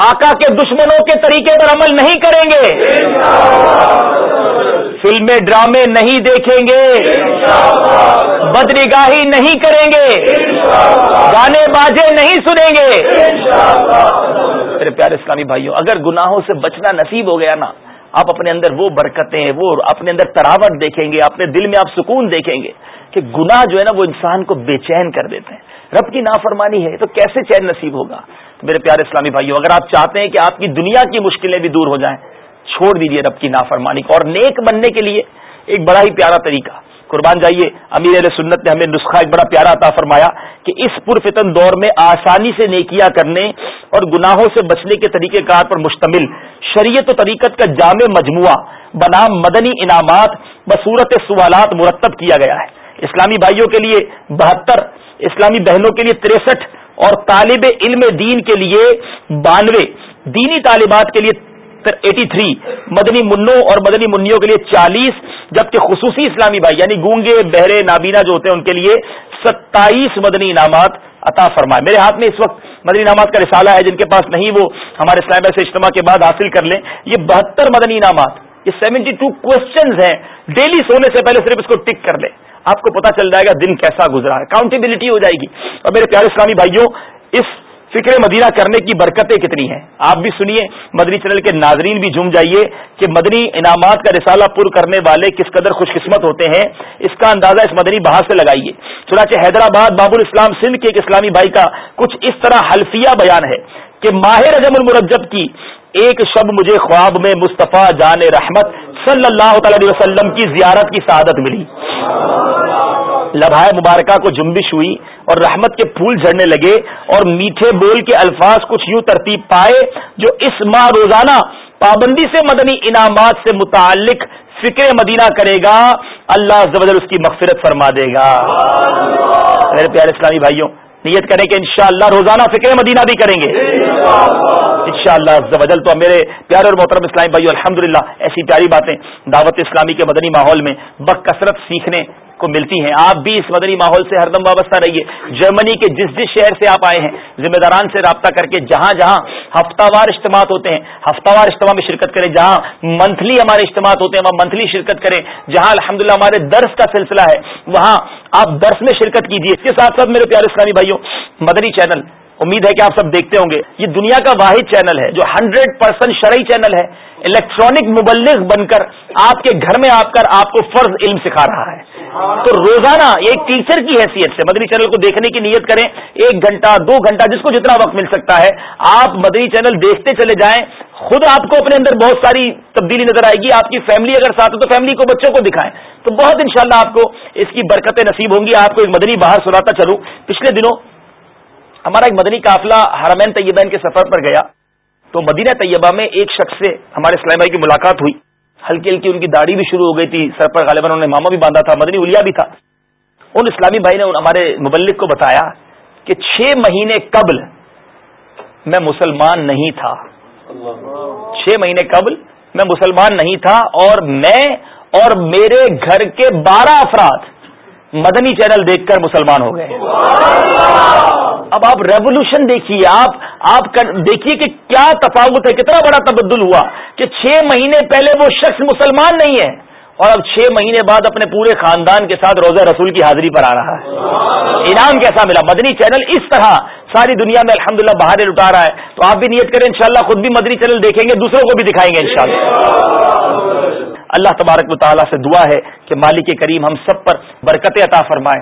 آقا کے دشمنوں کے طریقے پر عمل نہیں کریں گے۔ فلمیں، ڈرامے نہیں دیکھیں گے۔ بدنگاہی نہیں کریں گے۔ گانے باجے نہیں سنیں گے۔ میرے پیارے اسلامی بھائیوں، اگر گناہوں سے بچنا نصیب ہو گیا نا آپ اپنے اندر وہ برکتیں وہ اپنے اندر تراوٹ دیکھیں گے، اپنے دل میں آپ سکون دیکھیں گے کہ گناہ جو ہے نا وہ انسان کو بے چین کر دیتے ہیں۔ رب کی نافرمانی ہے، تو کیسے چین نصیب ہوگا؟ تو میرے پیارے اسلامی بھائیوں اگر آپ چاہتے ہیں کہ آپ کی دنیا کی مشکلیں بھی دور ہو جائیں، چھوڑ دیجیے رب کی نافرمانی کو۔ اور نیک بننے کے لیے ایک بڑا ہی پیارا طریقہ قربان جائیے۔ امیر علیہ سنت نے ہمیں نسخہ ایک بڑا پیارا عطا فرمایا کہ اس پرفتن دور میں آسانی سے نیکیاں کرنے اور گناہوں سے بچنے کے طریقہ کار پر مشتمل۔ شریعت و طریقت کا جامع مجموعہ، بنام مدنی انعامات بصورت سوالات مرتب کیا گیا ہے۔ اسلامی بھائیوں کے لیے بہتر، اسلامی بہنوں کے لیے تریسٹھ اور طالب علم دین کے لیے بانوے۔ دینی طالبات کے لیے ایٹی تھری مدنی منوں اور مدنی منوں کے لیے چالیس، جبکہ خصوصی اسلامی بھائی یعنی گونگے، بہرے، نابینا جو ہوتے ہیں ان کے لیے ستائیس مدنی انعامات عطا فرمائے۔ میرے ہاتھ میں اس وقت مدنی انعامات کا رسالہ ہے، جن کے پاس نہیں وہ ہمارے اسلام سے اجتماع کے بعد حاصل کر لیں۔ یہ بہتر مدنی انعامات، یہ سیونٹی ٹو کوشچنز ہیں۔ ڈیلی سونے سے پہلے صرف اس کو ٹک کر لیں۔ آپ کو پتا چل جائے گا دن کیسا گزرا ہے۔ اکاؤنٹیبلٹی ہو جائے گی۔ اور میرے پیارے اسلامی بھائیوں، اس فکر مدینہ کرنے کی برکتیں کتنی ہیں؟ آپ بھی سنیے، مدنی چینل کے ناظرین بھی جم جائیے کہ مدنی انعامات کا رسالہ پر کرنے والے کس قدر خوش قسمت ہوتے ہیں، اس کا اندازہ اس مدنی بحث سے لگائیے۔ چنانچہ حیدرآباد باب الاسلام سندھ کے ایک اسلامی بھائی کا کچھ اس طرح حلفیہ بیان ہے کہ ماہر رجم المرجب کی ایک شب مجھے خواب میں مصطفیٰ جان رحمت صلی اللہ تعالی وسلم کی زیارت کی سعادت ملی۔ لبھائے مبارکہ کو جنبش ہوئی اور رحمت کے پھول جھڑنے لگے اور میٹھے بول کے الفاظ کچھ یوں ترتیب پائے جو اس ماہ روزانہ پابندی سے مدنی انعامات سے متعلق فکر مدینہ کرے گا۔ اللہ اس کی مغفرت فرما دے گا۔ میرے پیارے اسلامی بھائیوں، نیت کریں کہ انشاءاللہ روزانہ فکر مدینہ بھی کریں گے۔ انشاءاللہ شاء اللہ تو میرے پیارے اور محترم اسلامی بھائی الحمدللہ، ایسی پیاری باتیں دعوت اسلامی کے مدنی ماحول میں بکثرت سیکھنے کو ملتی ہیں۔ آپ بھی اس مدنی ماحول سے ہر دم وابستہ رہیے۔ جرمنی کے جس جس شہر سے آپ آئے ہیں، ذمہ داران سے رابطہ کر کے جہاں جہاں ہفتہ وار اجتماعات ہوتے ہیں، ہفتہ وار اجتماع میں شرکت کریں۔ جہاں منتھلی ہمارے اجتماعات ہوتے ہیں وہاں منتھلی شرکت کریں۔ جہاں الحمدللہ ہمارے درس کا سلسلہ ہے، وہاں آپ درس میں شرکت کیجیے اس کے ساتھ ساتھ میرے پیارے اسلامی بھائیوں، مدنی چینل امید ہے کہ آپ سب دیکھتے ہوں گے، یہ دنیا کا واحد چینل ہے، جو ہنڈریڈ پرسینٹ شرعی چینل ہے، الیکٹرانک مبلغ بن کر آپ کے گھر میں آ کر آپ کو فرض علم سکھا رہا ہے۔ تو روزانہ ایک ٹیچر کی حیثیت سے مدنی چینل کو دیکھنے کی نیت کریں، ایک گھنٹہ، دو گھنٹہ، جس کو جتنا وقت مل سکتا ہے، آپ مدنی چینل دیکھتے چلے جائیں۔ خود آپ کو اپنے اندر بہت ساری تبدیلی نظر آئے گی۔ آپ کی فیملی اگر ساتھ ہو تو فیملی کو بچوں کو دکھائیں۔ تو بہت انشاءاللہ شاء آپ کو اس کی برکتیں نصیب ہوں گی۔ آپ کو ایک مدنی باہر سناتا چلوں۔ پچھلے دنوں ہمارا ایک مدنی قافلہ حرمین طیبین کے سفر پر گیا تو مدینہ طیبہ میں ایک شخص سے ہمارے اسلام بھائی کی ملاقات ہوئی۔ ہلکی ہلکی ان کی داڑھی بھی شروع ہو گئی تھی، سر پر غالباً انہوں نے ماما بھی باندھا تھا، مدنی الیا بھی تھا۔ ان اسلامی بھائی نے ہمارے مبلک کو بتایا کہ چھ مہینے قبل میں مسلمان نہیں تھا۔ چھ مہینے قبل میں مسلمان نہیں تھا اور میں اور میرے گھر کے بارہ افراد مدنی چینل دیکھ کر مسلمان ہو گئے۔ اب آپ ریولیوشن دیکھیے، آپ آپ دیکھیے کہ کیا تفاوت ہے، کتنا بڑا تبدل ہوا کہ چھ مہینے پہلے وہ شخص مسلمان نہیں ہے اور اب چھ مہینے بعد اپنے پورے خاندان کے ساتھ روزہ رسول کی حاضری پر آ رہا ہے۔ انعام کیسا ملا؟ مدنی چینل اس طرح ساری دنیا میں الحمدللہ للہ باہر لٹا رہا ہے۔ تو آپ بھی نیت کریں، انشاءاللہ خود بھی مدنی چینل دیکھیں گے، دوسروں کو بھی دکھائیں گے، انشاءاللہ۔ اللہ تبارک و تعالیٰ سے دعا ہے کہ مالک کریم ہم سب پر برکت عطا فرمائے۔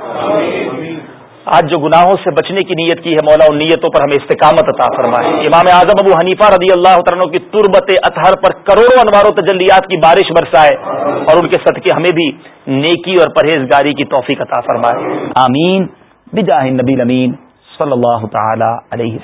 آج جو گناہوں سے بچنے کی نیت کی ہے، مولا ان نیتوں پر ہمیں استقامت عطا فرمائے۔ امام اعظم ابو حنیفہ رضی اللہ عنہ کی تربت اطہر پر کروڑوں انوار و تجلیات کی بارش برسائے اور ان کے صدقے ہمیں بھی نیکی اور پرہیزگاری کی توفیق عطا فرمائے۔ آمین۔ بجاہ نبی امین صلی اللہ تعالی علیہ